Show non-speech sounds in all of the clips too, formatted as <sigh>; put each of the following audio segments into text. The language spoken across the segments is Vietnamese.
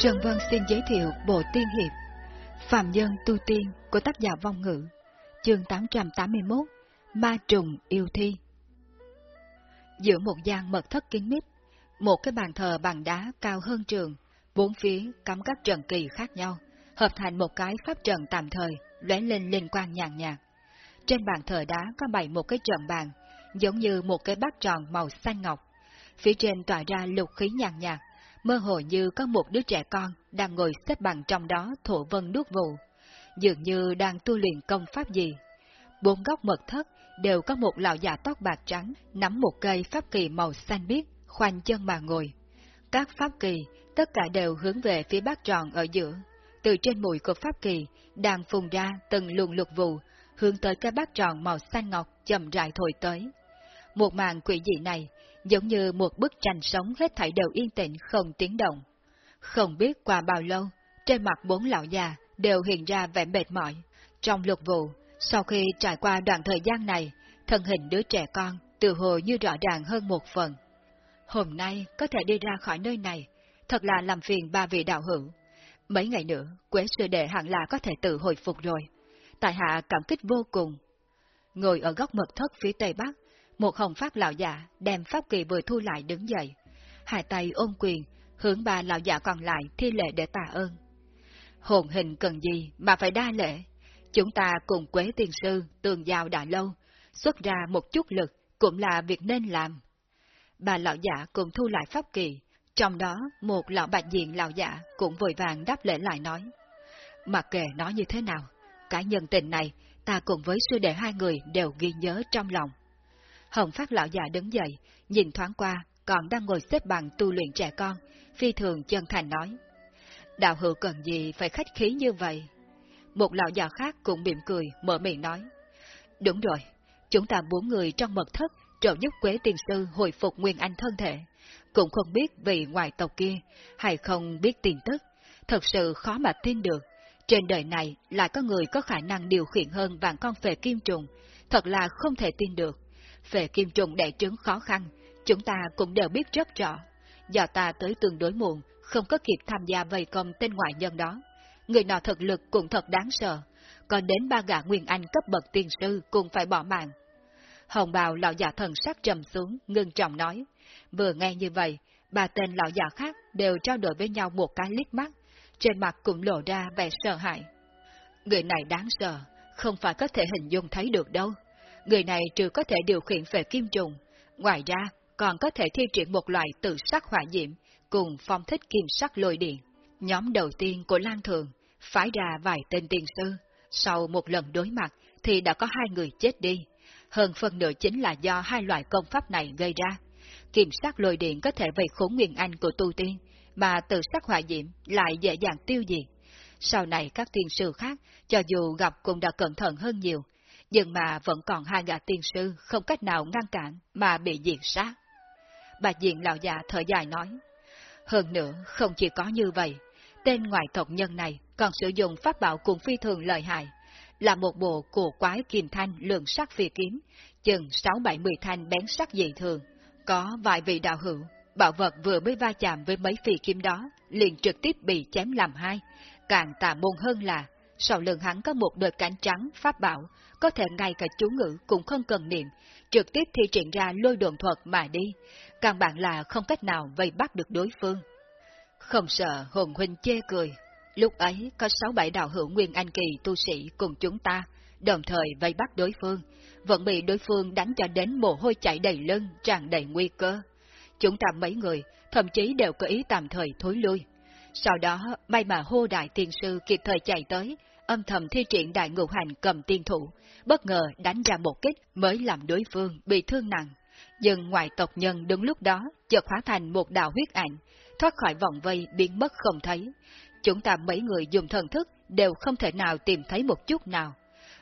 Trần Vân xin giới thiệu bộ tiên hiệp Phạm Nhân Tu Tiên của tác giả Vong Ngữ, chương 881, Ma Trùng Yêu Thi. Giữa một gian mật thất kín mít, một cái bàn thờ bằng đá cao hơn trường, bốn phía cắm các trận kỳ khác nhau, hợp thành một cái pháp trận tạm thời, lóe lên linh quang nhàn nhạt. Trên bàn thờ đá có bày một cái trận bàn, giống như một cái bát tròn màu xanh ngọc. Phía trên tỏa ra lục khí nhàn nhạt, mơ hồ như có một đứa trẻ con đang ngồi xếp bằng trong đó thổ vân nuốt vụ, dường như đang tu luyện công pháp gì. Bốn góc mật thất đều có một lão già tóc bạc trắng nắm một cây pháp kỳ màu xanh biếc, khoanh chân mà ngồi. Các pháp kỳ, tất cả đều hướng về phía bát tròn ở giữa. Từ trên mũi của pháp kỳ, đang phùng ra từng luồng lục vụ, hướng tới cái bát tròn màu xanh ngọc chậm rãi thổi tới. Một màn quỷ dị này, giống như một bức tranh sống hết thảy đều yên tĩnh không tiếng động. Không biết qua bao lâu, trên mặt bốn lão già đều hiện ra vẻ mệt mỏi. Trong lục vụ, sau khi trải qua đoạn thời gian này, thân hình đứa trẻ con từ hồ như rõ ràng hơn một phần. Hôm nay có thể đi ra khỏi nơi này, thật là làm phiền ba vị đạo hữu. Mấy ngày nữa, quế sư đệ hẳn là có thể tự hồi phục rồi. Tại hạ cảm kích vô cùng. Ngồi ở góc mật thất phía tây bắc, một hồng pháp lão giả đem pháp kỳ vừa thu lại đứng dậy. Hai tay ôm quyền, hướng ba lão giả còn lại thi lệ để tạ ơn. Hồn hình cần gì mà phải đa lễ? Chúng ta cùng Quế Tiên Sư tường giao đã lâu, xuất ra một chút lực cũng là việc nên làm. Bà lão giả cùng thu lại pháp kỳ, trong đó một lão bạch diện lão giả cũng vội vàng đáp lễ lại nói. Mặc kệ nói như thế nào, cái nhân tình này ta cùng với sư đệ hai người đều ghi nhớ trong lòng. Hồng Phát lão già đứng dậy, nhìn thoáng qua, còn đang ngồi xếp bằng tu luyện trẻ con, phi thường chân thành nói. Đạo hữu cần gì phải khách khí như vậy? Một lão già khác cũng mỉm cười, mở miệng nói. Đúng rồi, chúng ta bốn người trong mật thất trợ giúp Quế Tiên Sư hồi phục Nguyên Anh thân thể. Cũng không biết vì ngoài tộc kia, hay không biết tin tức. Thật sự khó mà tin được. Trên đời này lại có người có khả năng điều khiển hơn vàng con phệ kim trùng. Thật là không thể tin được. Về kim trùng đẻ trứng khó khăn, chúng ta cũng đều biết rất rõ. Do ta tới tương đối muộn, không có kịp tham gia vây công tên ngoại nhân đó. Người nọ thực lực cũng thật đáng sợ, còn đến ba gã Nguyên Anh cấp bậc tiên sư cũng phải bỏ mạng. Hồng bào lão già thần sắc trầm xuống, ngưng trọng nói. Vừa nghe như vậy, ba tên lão già khác đều trao đổi với nhau một cái liếc mắt, trên mặt cũng lộ ra vẻ sợ hãi. Người này đáng sợ, không phải có thể hình dung thấy được đâu. Người này trừ có thể điều khiển về kim trùng, ngoài ra còn có thể thi triển một loại tự sắc hỏa diễm cùng phong thích kim sắc lôi điện. Nhóm đầu tiên của Lan Thường phái ra vài tên tiền sư, sau một lần đối mặt thì đã có hai người chết đi. Hơn phần nửa chính là do hai loại công pháp này gây ra. Kim sắc lôi điện có thể vây khốn nguyên anh của tu tiên, mà tự sắc hỏa diễm lại dễ dàng tiêu diệt. Sau này các tiên sư khác, cho dù gặp cũng đã cẩn thận hơn nhiều, nhưng mà vẫn còn hai gã tiên sư không cách nào ngăn cản mà bị diệt sát. Bạch diện lão già thở dài nói, hơn nữa không chỉ có như vậy, tên ngoại tộc nhân này còn sử dụng pháp bảo cùng phi thường lợi hại, là một bộ cổ quái kim thanh lượng sắc phi kiếm, chừng 6-70 thanh bén sắc dị thường. Có vài vị đạo hữu, bảo vật vừa mới va chạm với mấy phi kiếm đó, liền trực tiếp bị chém làm hai. Càng tà môn hơn là, sau lưng hắn có một đôi cánh trắng pháp bảo, có thể ngay cả chú ngữ cũng không cần niệm, trực tiếp thi triển ra lôi đồn thuật mà đi, căn bản là không cách nào vây bắt được đối phương. Không sợ hồn huynh chê cười, lúc ấy có sáu bảy đạo hữu nguyên anh kỳ tu sĩ cùng chúng ta, đồng thời vây bắt đối phương, vẫn bị đối phương đánh cho đến mồ hôi chảy đầy lưng, tràn đầy nguy cơ. Chúng ta mấy người, thậm chí đều có ý tạm thời thối lui. Sau đó, may mà hô đại tiên sư kịp thời chạy tới, âm thầm thi triển đại ngũ hành cầm tiên thủ, bất ngờ đánh ra một kích mới làm đối phương bị thương nặng. Nhưng ngoài tộc nhân đúng lúc đó chợt hóa thành một đạo huyết ảnh, thoát khỏi vòng vây biến mất không thấy. Chúng ta mấy người dùng thần thức đều không thể nào tìm thấy một chút nào.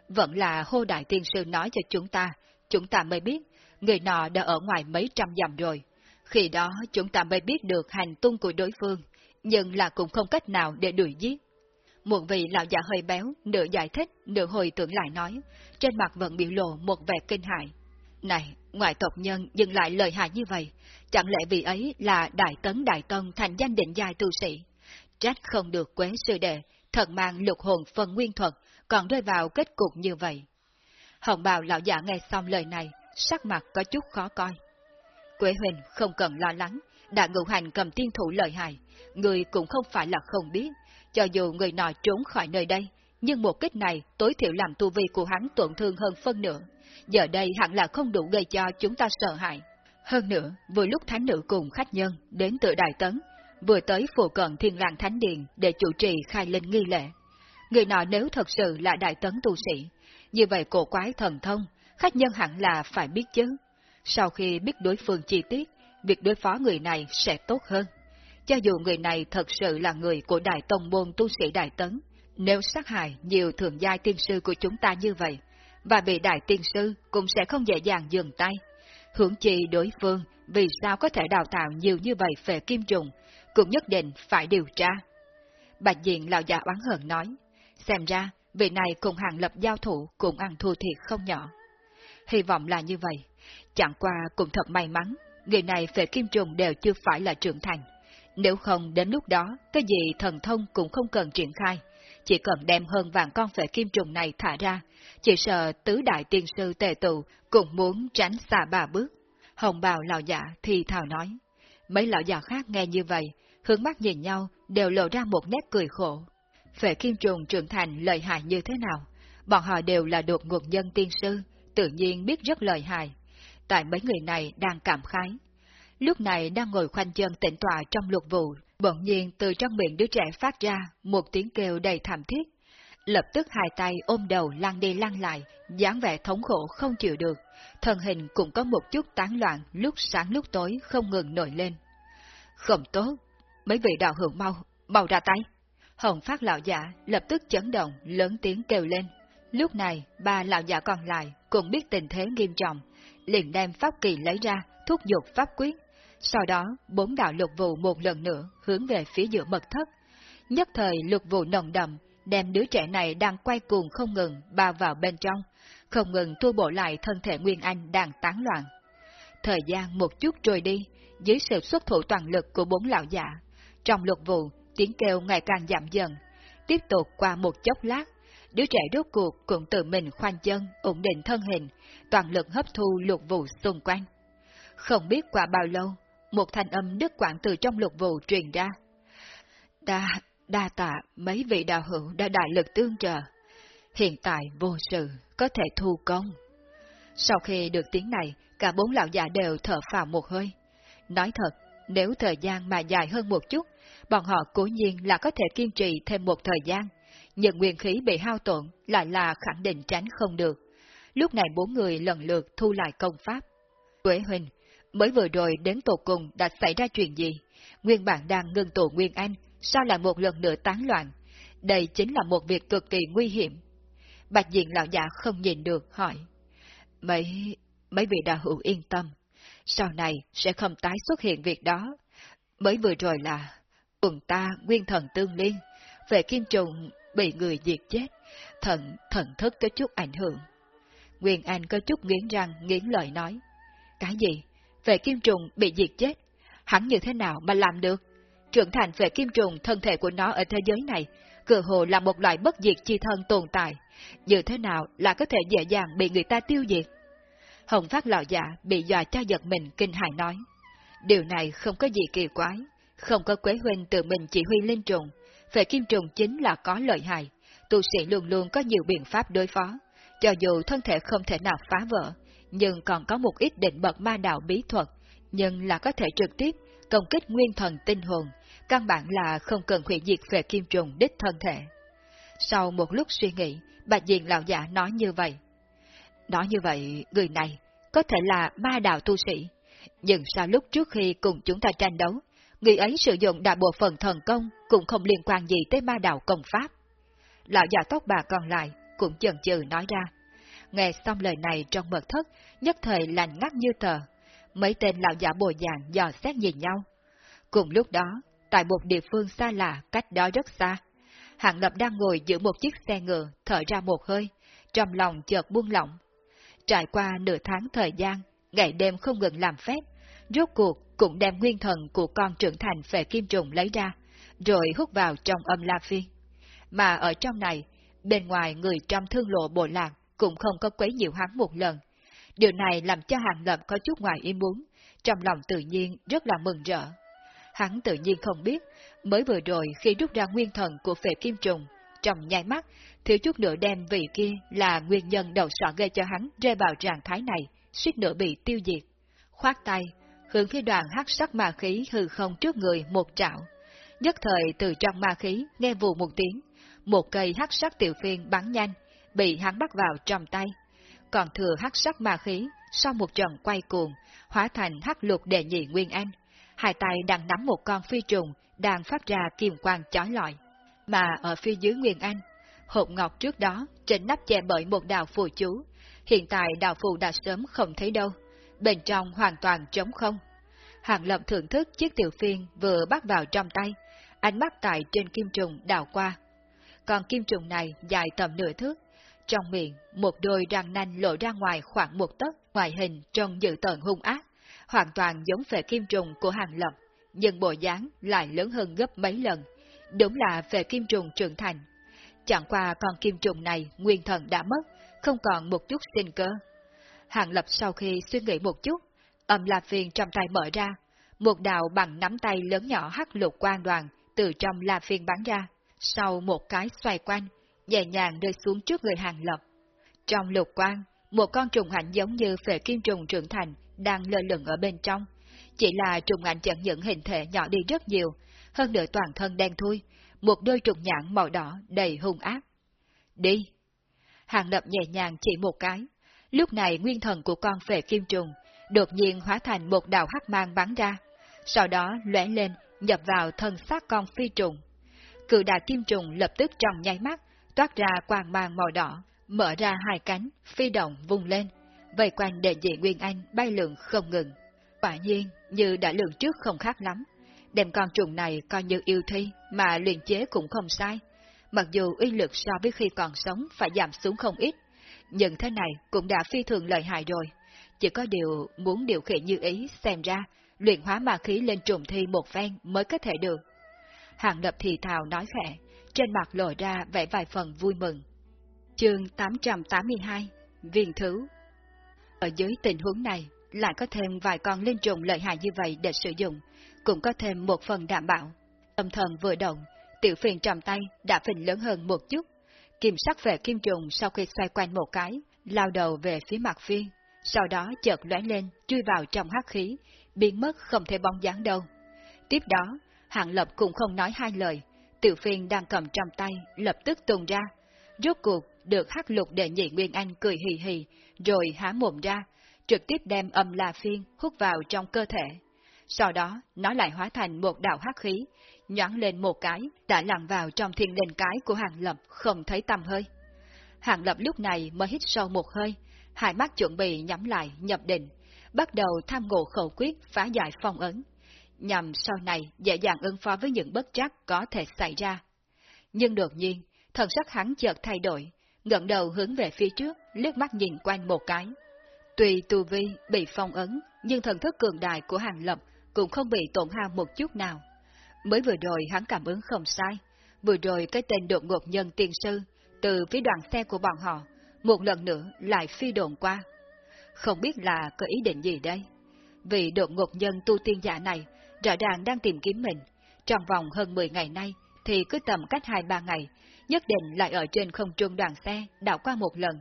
Vẫn là hô đại tiên sư nói cho chúng ta, chúng ta mới biết, người nọ đã ở ngoài mấy trăm dặm rồi. Khi đó chúng ta mới biết được hành tung của đối phương, nhưng là cũng không cách nào để đuổi giết. Một vị lão già hơi béo, nửa giải thích, nửa hồi tưởng lại nói, trên mặt vẫn biểu lộ một vẻ kinh hại. Này, ngoại tộc nhân dừng lại lời hại như vậy, chẳng lẽ vì ấy là đại tấn đại tông thành danh định giai tu sĩ? trách không được quế sư đệ, thật mang lục hồn phân nguyên thuật, còn rơi vào kết cục như vậy. Hồng bào lão giả nghe xong lời này, sắc mặt có chút khó coi. Quế Huỳnh không cần lo lắng, đã ngụ hành cầm tiên thủ lợi hại, người cũng không phải là không biết, cho dù người nọ trốn khỏi nơi đây, nhưng một kích này tối thiểu làm tu vi của hắn tổn thương hơn phân nửa. Giờ đây hẳn là không đủ gây cho chúng ta sợ hãi. Hơn nữa, vừa lúc thánh nữ cùng khách nhân đến từ Đại Tấn, vừa tới phù cận thiên lang thánh điện để chủ trì khai linh nghi lễ. Người nọ nếu thật sự là Đại Tấn tu sĩ, như vậy cổ quái thần thông, khách nhân hẳn là phải biết chứ. Sau khi biết đối phương chi tiết, việc đối phó người này sẽ tốt hơn. Cho dù người này thật sự là người của Đại Tông Môn tu sĩ Đại Tấn, nếu sát hại nhiều thượng giai tiên sư của chúng ta như vậy, và bị Đại Tiên Sư cũng sẽ không dễ dàng dừng tay. Hưởng chi đối phương vì sao có thể đào tạo nhiều như vậy về kim trùng, cũng nhất định phải điều tra. Bạch diện lão già oán hờn nói, xem ra vị này cùng hàng lập giao thủ cũng ăn thua thiệt không nhỏ. Hy vọng là như vậy, chẳng qua cũng thật may mắn, người này về kim trùng đều chưa phải là trưởng thành. Nếu không đến lúc đó, cái gì thần thông cũng không cần triển khai, chỉ cần đem hơn vạn con phệ kim trùng này thả ra, chỉ sợ tứ đại tiên sư tề tụ cũng muốn tránh xa ba bước. Hồng bào lão giả thì thào nói. Mấy lão già khác nghe như vậy, hướng mắt nhìn nhau đều lộ ra một nét cười khổ. Phệ kim trùng trưởng thành lợi hại như thế nào? Bọn họ đều là đột ngột nhân tiên sư, tự nhiên biết rất lợi hại. Tại mấy người này đang cảm khái. Lúc này đang ngồi khoanh chân tĩnh tọa trong luật vụ, bỗng nhiên từ trong miệng đứa trẻ phát ra một tiếng kêu đầy thảm thiết. Lập tức hai tay ôm đầu lăn đi lăn lại, dáng vẻ thống khổ không chịu được, thân hình cũng có một chút tán loạn lúc sáng lúc tối không ngừng nổi lên. Không tốt, mấy vị đạo hữu mau, mau ra tay. Hồng phát lão giả lập tức chấn động, lớn tiếng kêu lên. Lúc này, ba lão giả còn lại cũng biết tình thế nghiêm trọng, liền đem pháp kỳ lấy ra, thúc giục pháp quyết. Sau đó, bốn đạo lục vụ một lần nữa hướng về phía giữa mật thất. Nhất thời lục vụ nồng đậm, đem đứa trẻ này đang quay cuồng không ngừng bao vào bên trong, không ngừng thu bộ lại thân thể Nguyên Anh đang tán loạn. Thời gian một chút trôi đi, dưới sự xuất thủ toàn lực của bốn lão giả, trong lục vụ, tiếng kêu ngày càng giảm dần. Tiếp tục qua một chốc lát, đứa trẻ rốt cuộc cũng tự mình khoanh chân, ổn định thân hình, toàn lực hấp thu lục vụ xung quanh. Không biết qua bao lâu, một thanh âm đứt quãng từ trong lục vụ truyền ra. Đa, đa tạ mấy vị đạo hữu đã đại lực tương trợ. Hiện tại vô sự, có thể thu công. Sau khi được tiếng này, cả bốn lão già đều thở phào một hơi. Nói thật, nếu thời gian mà dài hơn một chút, bọn họ cố nhiên là có thể kiên trì thêm một thời gian, nhưng nguyên khí bị hao tổn lại là khẳng định tránh không được. Lúc này bốn người lần lượt thu lại công pháp. Quế Huỳnh, mới vừa rồi đến tổ cùng đã xảy ra chuyện gì? Nguyên bản đang ngưng tổ Nguyên Anh, sao lại một lần nữa tán loạn? Đây chính là một việc cực kỳ nguy hiểm. Bạch diện lão giả không nhìn được, hỏi. Mấy, mấy vị đạo hữu yên tâm, sau này sẽ không tái xuất hiện việc đó. Mới vừa rồi là, quần ta nguyên thần tương liên, về kim trùng bị người diệt chết, thần, thần thức có chút ảnh hưởng. Nguyên Anh có chút nghiến răng, nghiến lời nói. Cái gì? Về kim trùng bị diệt chết? Hắn như thế nào mà làm được? Trưởng thành về kim trùng thân thể của nó ở thế giới này, cơ hồ là một loại bất diệt chi thân tồn tại. Như thế nào là có thể dễ dàng bị người ta tiêu diệt? Hồng phát lão giả bị dọa cho giật mình kinh hài nói. Điều này không có gì kỳ quái, không có quế huynh tự mình chỉ huy linh trùng, về kim trùng chính là có lợi hại, tu sĩ luôn luôn có nhiều biện pháp đối phó, cho dù thân thể không thể nào phá vỡ, nhưng còn có một ít định bậc ma đạo bí thuật, nhưng là có thể trực tiếp công kích nguyên thần tinh hồn, căn bản là không cần hủy diệt về kim trùng đích thân thể. Sau một lúc suy nghĩ, bạch diện lão giả nói như vậy. Nói như vậy, người này có thể là ma đạo tu sĩ, nhưng sao lúc trước khi cùng chúng ta tranh đấu, người ấy sử dụng đại bộ phận thần công cũng không liên quan gì tới ma đạo công pháp. Lão già tóc bà còn lại cũng chần chừ nói ra. Nghe xong lời này trong mật thất, nhất thời lành ngắt như tờ. Mấy tên lão giả bồi dạng dò xét nhìn nhau. Cùng lúc đó, tại một địa phương xa lạ cách đó rất xa, Hạng Lập đang ngồi giữa một chiếc xe ngựa, thở ra một hơi, trong lòng chợt buông lỏng. Trải qua nửa tháng thời gian, ngày đêm không ngừng làm phép, rốt cuộc cũng đem nguyên thần của con trưởng thành về kim trùng lấy ra, rồi hút vào trong âm la phi Mà ở trong này, bên ngoài người trong thương lộ bộ lạc cũng không có quấy nhiều hắn một lần. Điều này làm cho hàng lập có chút ngoài ý muốn, trong lòng tự nhiên rất là mừng rỡ. Hắn tự nhiên không biết, mới vừa rồi khi rút ra nguyên thần của phệ kim trùng, trong nháy mắt, thiếu chút nữa đem vị kia là nguyên nhân đầu sọ gây cho hắn rơi vào trạng thái này, suýt nữa bị tiêu diệt. Khoát tay, hướng phía đoàn hắc sắc ma khí hư không trước người một trảo, Nhất thời từ trong ma khí nghe vù một tiếng, một cây hắc sắc tiểu phiên bắn nhanh, bị hắn bắt vào trong tay. Còn thừa hắc sắc ma khí, sau một trận quay cuồng, hóa thành hắc lục đệ nhị nguyên anh. Hai tay đang nắm một con phi trùng, đang phát ra kiềm quang chói lọi. Mà ở phía dưới nguyên anh, hộp ngọc trước đó trên nắp che bởi một đạo phù chú, hiện tại đạo phù đã sớm không thấy đâu, bên trong hoàn toàn trống không. Hàng Lập thưởng thức chiếc tiểu phiên vừa bắt vào trong tay, ánh mắt tại trên kim trùng đào qua. Còn kim trùng này dài tầm nửa thước, trong miệng một đôi răng nanh lộ ra ngoài khoảng một tấc, ngoại hình trông dự tợn hung ác, hoàn toàn giống phệ kim trùng của Hàng Lập, nhưng bộ dáng lại lớn hơn gấp mấy lần. Đúng là phệ kim trùng trưởng thành. Chẳng qua con kim trùng này nguyên thần đã mất, không còn một chút sinh cơ. Hàng Lập sau khi suy nghĩ một chút, âm lạp phiền trong tay mở ra, một đạo bằng nắm tay lớn nhỏ hắc lục quang đoàn từ trong la phiên bắn ra, sau một cái xoay quanh, nhẹ nhàng rơi xuống trước người hàng lập. Trong lục quang, một con trùng hạnh giống như phệ kim trùng trưởng thành đang lơ lửng ở bên trong. Chỉ là trùng hạnh chẳng những hình thể nhỏ đi rất nhiều, hơn nữa toàn thân đen thui, một đôi trùng nhãn màu đỏ đầy hung ác. Đi! Hàng lập nhẹ nhàng chỉ một cái. Lúc này nguyên thần của con phệ kim trùng đột nhiên hóa thành một đạo hắc mang bắn ra, sau đó lóe lên nhập vào thân xác con phi trùng. Cự đại kim trùng lập tức trong nháy mắt, toát ra quang mang màu đỏ, mở ra hai cánh, phi động vung lên, vây quanh đệ dị Nguyên Anh bay lượn không ngừng. Quả nhiên, như đã lường trước không khác lắm, đem con trùng này coi như yêu thi mà luyện chế cũng không sai. Mặc dù uy lực so với khi còn sống phải giảm xuống không ít, nhưng thế này cũng đã phi thường lợi hại rồi. Chỉ có điều muốn điều khiển như ý xem ra, luyện hóa ma khí lên trùng thi một phen mới có thể được. Hàng lập thì thào nói khẽ, trên mặt lộ ra vẻ vài phần vui mừng. Chương 882 Viên thứ Ở dưới tình huống này, lại có thêm vài con linh trùng lợi hại như vậy để sử dụng, cũng có thêm một phần đảm bảo. Tâm thần vừa động, tiểu phiền trầm tay đã phình lớn hơn một chút. Kim sắc về kim trùng sau khi xoay quanh một cái, lao đầu về phía mặt phiên, sau đó chợt lóe lên, chui vào trong hắc khí, biến mất không thể bóng dáng đâu. Tiếp đó, Hạng Lập cũng không nói hai lời, tiểu phiên đang cầm trong tay, lập tức tung ra. Rốt cuộc, được hắc lục đệ nhị Nguyên Anh cười hì hì, rồi há mồm ra, trực tiếp đem âm la phiên hút vào trong cơ thể. Sau đó, nó lại hóa thành một đạo hắc khí, nhoáng lên một cái, đã lặn vào trong thiên đình cái của Hàng Lập, không thấy tầm hơi. Hàng Lập lúc này mới hít sâu một hơi, hai mắt chuẩn bị nhắm lại, nhập định, bắt đầu tham ngộ khẩu quyết phá giải phong ấn, nhằm sau này dễ dàng ứng phó với những bất trắc có thể xảy ra. Nhưng đột nhiên, thần sắc hắn chợt thay đổi, ngẩng đầu hướng về phía trước, liếc mắt nhìn quanh một cái. Tuy tu vi bị phong ấn, nhưng thần thức cường đại của hàng lập cũng không bị tổn hao một chút nào. Mới vừa rồi hắn cảm ứng không sai, vừa rồi cái tên đột ngột nhân tiên sư, từ phía đoàn xe của bọn họ, một lần nữa lại phi đồn qua. Không biết là có ý định gì đây? Vì đột ngột nhân tu tiên giả này rõ ràng đang tìm kiếm mình. Trong vòng hơn 10 ngày nay, thì cứ tầm cách 2-3 ngày, nhất định lại ở trên không trung đoàn xe đảo qua một lần.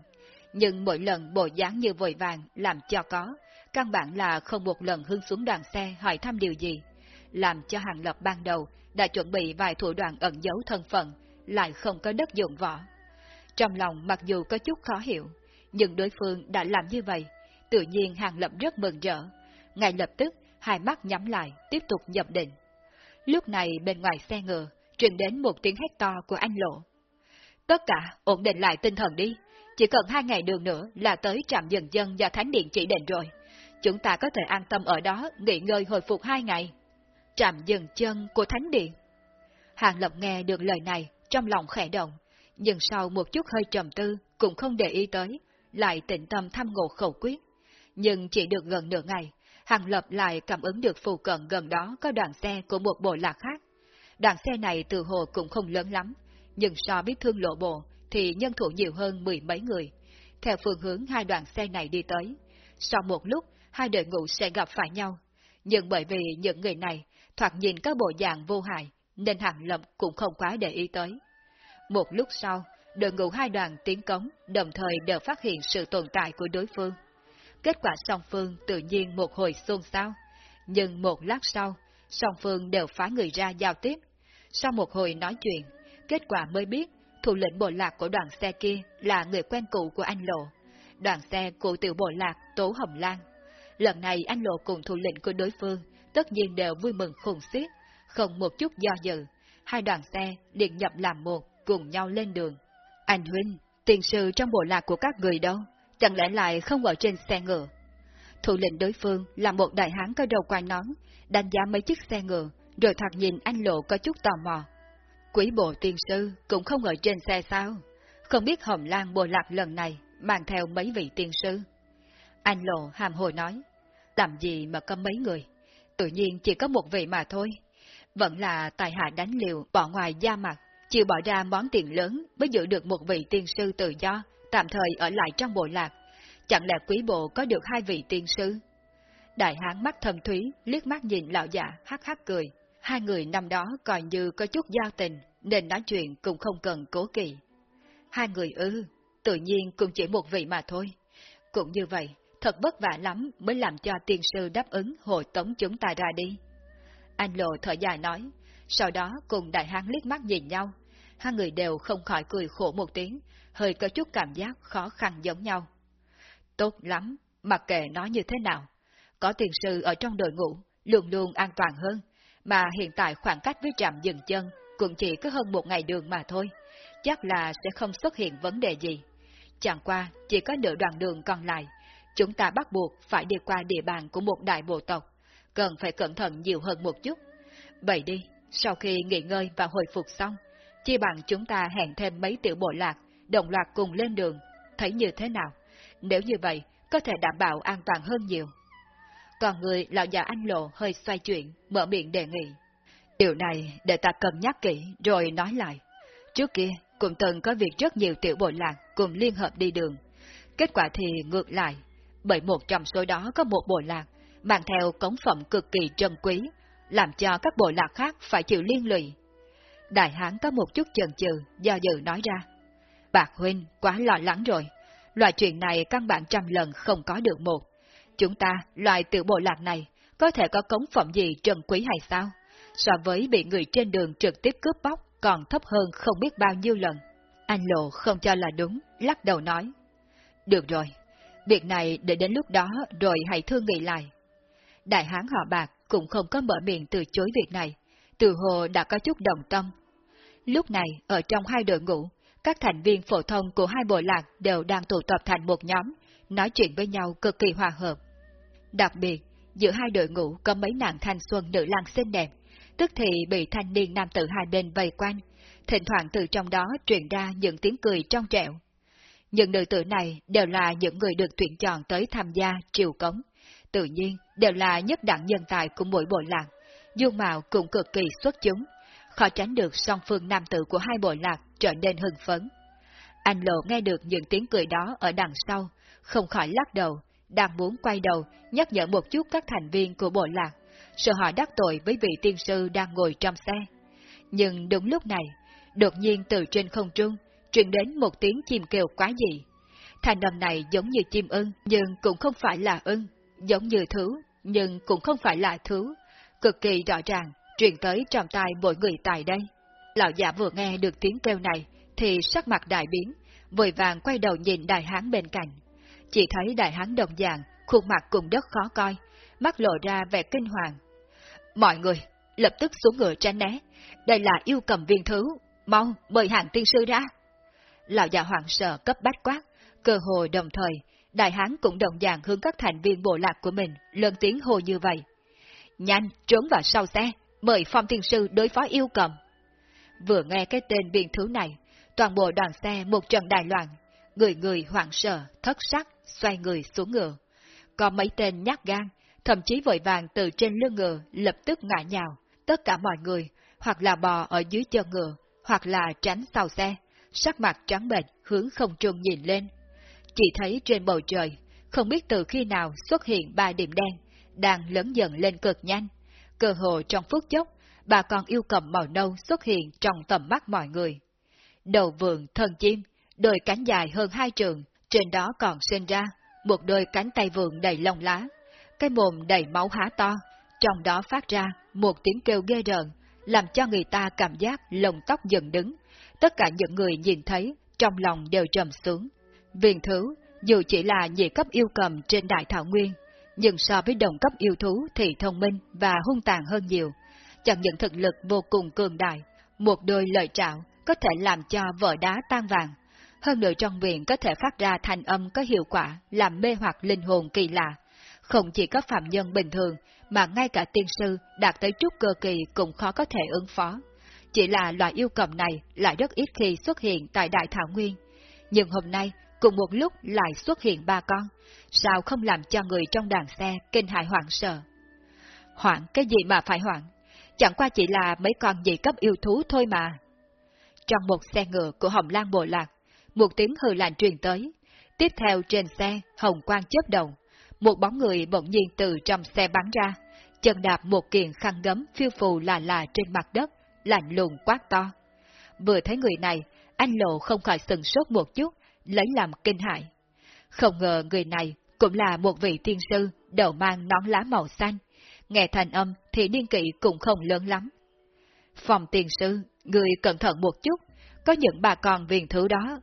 Nhưng mỗi lần bộ dáng như vội vàng làm cho có, căn bản là không một lần hưng xuống đoàn xe hỏi thăm điều gì. Làm cho hàng lập ban đầu đã chuẩn bị vài thủ đoạn ẩn giấu thân phận, lại không có đất dụng võ. Trong lòng mặc dù có chút khó hiểu, nhưng đối phương đã làm như vậy, tự nhiên hàng lập rất mừng rỡ. Ngay lập tức, hai mắt nhắm lại, tiếp tục nhập định. Lúc này bên ngoài xe ngựa, truyền đến một tiếng hét to của anh Lộ. Tất cả ổn định lại tinh thần đi, chỉ cần hai ngày đường nữa là tới trạm dần dân do Thánh Điện chỉ định rồi. Chúng ta có thể an tâm ở đó nghỉ ngơi hồi phục hai ngày. Trạm dần chân của Thánh Điện. Hàng Lập nghe được lời này, trong lòng khẽ động, nhưng sau một chút hơi trầm tư, cũng không để ý tới, lại tịnh tâm thăm ngộ khẩu quyết. Nhưng chỉ được gần nửa ngày, Hàng Lập lại cảm ứng được phù cận gần đó có đoàn xe của một bộ lạc khác. đoàn xe này từ hồ cũng không lớn lắm, nhưng so với thương lộ bộ thì nhân thủ nhiều hơn mười mấy người. Theo phương hướng hai đoàn xe này đi tới, sau một lúc hai đội ngũ sẽ gặp phải nhau. Nhưng bởi vì những người này thoạt nhìn các bộ dạng vô hại, nên Hàng Lập cũng không quá để ý tới. Một lúc sau, đội ngũ hai đoàn tiến cống đồng thời đều phát hiện sự tồn tại của đối phương. Kết quả song phương tự nhiên một hồi xôn xao, nhưng một lát sau, song phương đều phá người ra giao tiếp. Sau một hồi nói chuyện, kết quả mới biết thủ lĩnh bộ lạc của đoàn xe kia là người quen cũ của anh Lộ, đoàn xe của tiểu bộ lạc Tố Hồng Lan. Lần này anh Lộ cùng thủ lĩnh của đối phương tất nhiên đều vui mừng khủng xiết, không một chút do dự, hai đoàn xe liền nhập làm một, cùng nhau lên đường. Anh Huynh, tiền sự trong bộ lạc của các người đâu? Chẳng lẽ lại không ở trên xe ngựa? Thủ lĩnh đối phương là một đại hán có đầu quai nón, đánh giá mấy chiếc xe ngựa, rồi thoạt nhìn anh Lộ có chút tò mò. Quỷ bộ tiên sư cũng không ở trên xe sao? Không biết Hồng Lan bộ lạc lần này mang theo mấy vị tiên sư. Anh Lộ hàm hồi nói, làm gì mà có mấy người? Tự nhiên chỉ có một vị mà thôi. Vẫn là tài hạ đánh liều bỏ ngoài da mặt, chịu bỏ ra món tiền lớn mới giữ được một vị tiên sư tự do, tạm thời ở lại trong bộ lạc. Chẳng lẽ quý bộ có được hai vị tiên sư? Đại hán mắt thầm thúy, liếc mắt nhìn lão già, hắc hắc cười. Hai người năm đó coi như có chút giao tình, nên nói chuyện cũng không cần cố kỳ. Hai người ư, tự nhiên cũng chỉ một vị mà thôi. Cũng như vậy, thật vất vả lắm mới làm cho tiên sư đáp ứng hộ tống chúng ta ra đi. Anh Lộ thở dài nói, sau đó cùng đại hán liếc mắt nhìn nhau, hai người đều không khỏi cười khổ một tiếng, hơi có chút cảm giác khó khăn giống nhau. Tốt lắm, mặc kệ nói như thế nào, có tiền sư ở trong đội ngũ, luôn luôn an toàn hơn, mà hiện tại khoảng cách với trạm dừng chân cũng chỉ có hơn một ngày đường mà thôi, chắc là sẽ không xuất hiện vấn đề gì. Chẳng qua, chỉ có nửa đoạn đường còn lại, chúng ta bắt buộc phải đi qua địa bàn của một đại bộ tộc, cần phải cẩn thận nhiều hơn một chút. Vậy đi, sau khi nghỉ ngơi và hồi phục xong, chi bằng chúng ta hẹn thêm mấy tiểu bộ lạc, đồng loạt cùng lên đường, thấy như thế nào? Nếu như vậy, có thể đảm bảo an toàn hơn nhiều. Còn người lão già anh lộ hơi xoay chuyển, mở miệng đề nghị. Điều này để ta cân nhắc kỹ rồi nói lại. Trước kia, cũng từng có việc rất nhiều tiểu bộ lạc cùng liên hợp đi đường. Kết quả thì ngược lại, bởi một trong số đó có một bộ lạc mang theo cống phẩm cực kỳ trân quý, làm cho các bộ lạc khác phải chịu liên lụy. Đại hán có một chút chần chừ, do dự nói ra. Bạc Huynh quá lo lắng rồi, loại chuyện này căn bản trăm lần không có được một. Chúng ta, loại tiểu bộ lạc này, có thể có cống phẩm gì trần quý hay sao? So với bị người trên đường trực tiếp cướp bóc còn thấp hơn không biết bao nhiêu lần. Anh Lộ không cho là đúng, lắc đầu nói. Được rồi, việc này để đến lúc đó rồi hãy thương nghị lại. Đại hán họ bạc cũng không có mở miệng từ chối việc này, từ hồ đã có chút đồng tâm. Lúc này, ở trong hai đội ngũ, các thành viên phổ thông của hai bộ lạc đều đang tụ tập thành một nhóm, nói chuyện với nhau cực kỳ hòa hợp. Đặc biệt, giữa hai đội ngũ có mấy nàng thanh xuân nữ lang xinh đẹp, tức thì bị thanh niên nam tử hai bên vây quanh, thỉnh thoảng từ trong đó truyền ra những tiếng cười trong trẻo. Những nữ tử này đều là những người được tuyển chọn tới tham gia triều cống, tự nhiên đều là nhất đẳng nhân tài của mỗi bộ lạc, dung mạo cũng cực kỳ xuất chúng, khó tránh được song phương nam tử của hai bộ lạc trở nên hưng phấn. Anh Lộ nghe được những tiếng cười đó ở đằng sau, không khỏi lắc đầu, đang muốn quay đầu nhắc nhở một chút các thành viên của bộ lạc, sợ họ đắc tội với vị tiên sư đang ngồi trong xe. Nhưng đúng lúc này, đột nhiên từ trên không trung, truyền đến một tiếng chim kêu quá dị. Thành âm này giống như chim ưng, nhưng cũng không phải là ưng, giống như thứ, nhưng cũng không phải là thứ, cực kỳ rõ ràng, truyền tới trong tai mỗi người tại đây. Lão giả vừa nghe được tiếng kêu này, thì sắc mặt đại biến, vội vàng quay đầu nhìn đại hán bên cạnh. Chỉ thấy đại hán đồng dạng, khuôn mặt cùng đất khó coi, mắt lộ ra vẻ kinh hoàng. Mọi người, lập tức xuống ngựa tránh né, đây là yêu cầm viên thứ, mau mời hàng tiên sư ra. Lão già hoảng sợ cấp bách quát, cơ hội đồng thời, đại hán cũng đồng dạng hướng các thành viên bộ lạc của mình lớn tiếng hồ như vậy. Nhanh, trốn vào sau xe, mời phong thiên sư đối phó yêu cầm. Vừa nghe cái tên biên thứ này, toàn bộ đoàn xe một trận đại loạn, người người hoảng sợ, thất sắc, xoay người xuống ngựa. Có mấy tên nhát gan, thậm chí vội vàng từ trên lưng ngựa lập tức ngã nhào, tất cả mọi người hoặc là bò ở dưới chân ngựa, hoặc là tránh sau xe, sắc mặt trắng bệch hướng không trung nhìn lên. Chỉ thấy trên bầu trời, không biết từ khi nào xuất hiện ba điểm đen, đang lớn dần lên cực nhanh. Cơ hồ trong phút chốc, bà con yêu cầm màu nâu xuất hiện trong tầm mắt mọi người. Đầu vườn thân chim, đôi cánh dài hơn hai trường, trên đó còn sinh ra một đôi cánh tay vườn đầy lông lá, cái mồm đầy máu há to, trong đó phát ra một tiếng kêu ghê rợn, làm cho người ta cảm giác lồng tóc dựng đứng. Tất cả những người nhìn thấy, trong lòng đều trầm xuống. Viền thứ, dù chỉ là nhị cấp yêu cầm trên đại thảo nguyên, nhưng so với đồng cấp yêu thú thì thông minh và hung tàn hơn nhiều. Chẳng những thực lực vô cùng cường đại, một đôi lợi trạo có thể làm cho vợ đá tan vàng. Hơn nữa trong miệng có thể phát ra thanh âm có hiệu quả làm mê hoặc linh hồn kỳ lạ. Không chỉ có phạm nhân bình thường, mà ngay cả tiên sư đạt tới trúc cơ kỳ cũng khó có thể ứng phó. Chỉ là loại yêu cầm này lại rất ít khi xuất hiện tại Đại Thảo Nguyên. Nhưng hôm nay, cùng một lúc lại xuất hiện ba con, sao không làm cho người trong đàn xe kinh hại hoảng sợ? Hoảng cái gì mà phải hoảng? Chẳng qua chỉ là mấy con dị cấp yêu thú thôi mà. Trong một xe ngựa của Hồng Lan Bộ Lạc, một tiếng hư lạnh truyền tới. Tiếp theo trên xe, hồng quang chớp đầu. Một bóng người bỗng nhiên từ trong xe bắn ra, chân đạp một kiện khăn gấm phiêu phù là là trên mặt đất, lạnh lùng quát to. Vừa thấy người này, anh Lộ không khỏi sừng sốt một chút, lấy làm kinh hại. Không ngờ người này cũng là một vị tiên sư đầu mang nón lá màu xanh, nghe thành âm thì niên kỵ cũng không lớn lắm. Phòng tiền sư, người cẩn thận một chút, có những bà con viền thứ đó.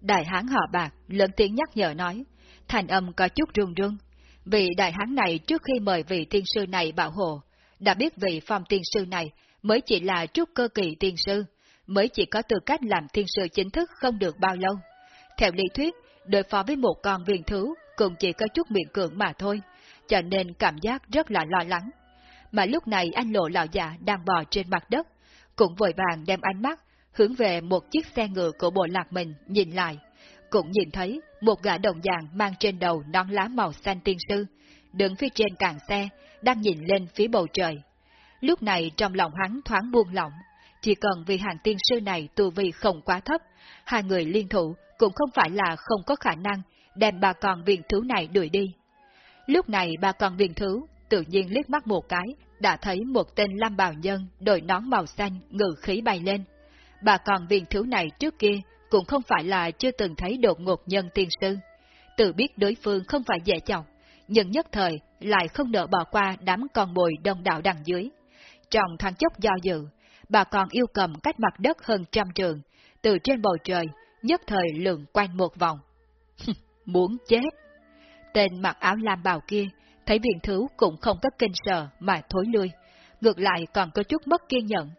Đại hán họ bạc lớn tiếng nhắc nhở nói, thành âm có chút run run, vì đại hán này trước khi mời vị tiên sư này bảo hộ, đã biết vị phòng tiên sư này mới chỉ là trúc cơ kỳ tiên sư, mới chỉ có tư cách làm tiên sư chính thức không được bao lâu. Theo lý thuyết, đối phó với một con viên thú cũng chỉ có chút miệng cưỡng mà thôi, cho nên cảm giác rất là lo lắng. Mà lúc này anh lộ lão già đang bò trên mặt đất, cũng vội vàng đem ánh mắt hướng về một chiếc xe ngựa của bộ lạc mình nhìn lại, cũng nhìn thấy một gã đồng dạng mang trên đầu nón lá màu xanh tiên sư, đứng phía trên càng xe, đang nhìn lên phía bầu trời. Lúc này trong lòng hắn thoáng buông lỏng, chỉ cần vì hàng tiên sư này tu vi không quá thấp, hai người liên thủ cũng không phải là không có khả năng đem bà con viện thú này đuổi đi. Lúc này bà con viện thú tự nhiên liếc mắt một cái, đã thấy một tên lam bào nhân đội nón màu xanh ngự khí bay lên. bà con viện thú này trước kia cũng không phải là chưa từng thấy đột ngột nhân tiên sư. Tự biết đối phương không phải dễ chọc, nhưng nhất thời lại không nỡ bỏ qua đám con bồi đông đảo đằng dưới. Trong thoáng chốc do dự, bà còn yêu cầm cách mặt đất hơn trăm trường, từ trên bầu trời, nhất thời lượn quanh một vòng. Muốn chết! Tên mặc áo lam bào kia, thấy viện thứ cũng không có kinh sợ mà thối lui, ngược lại còn có chút mất kiên nhẫn.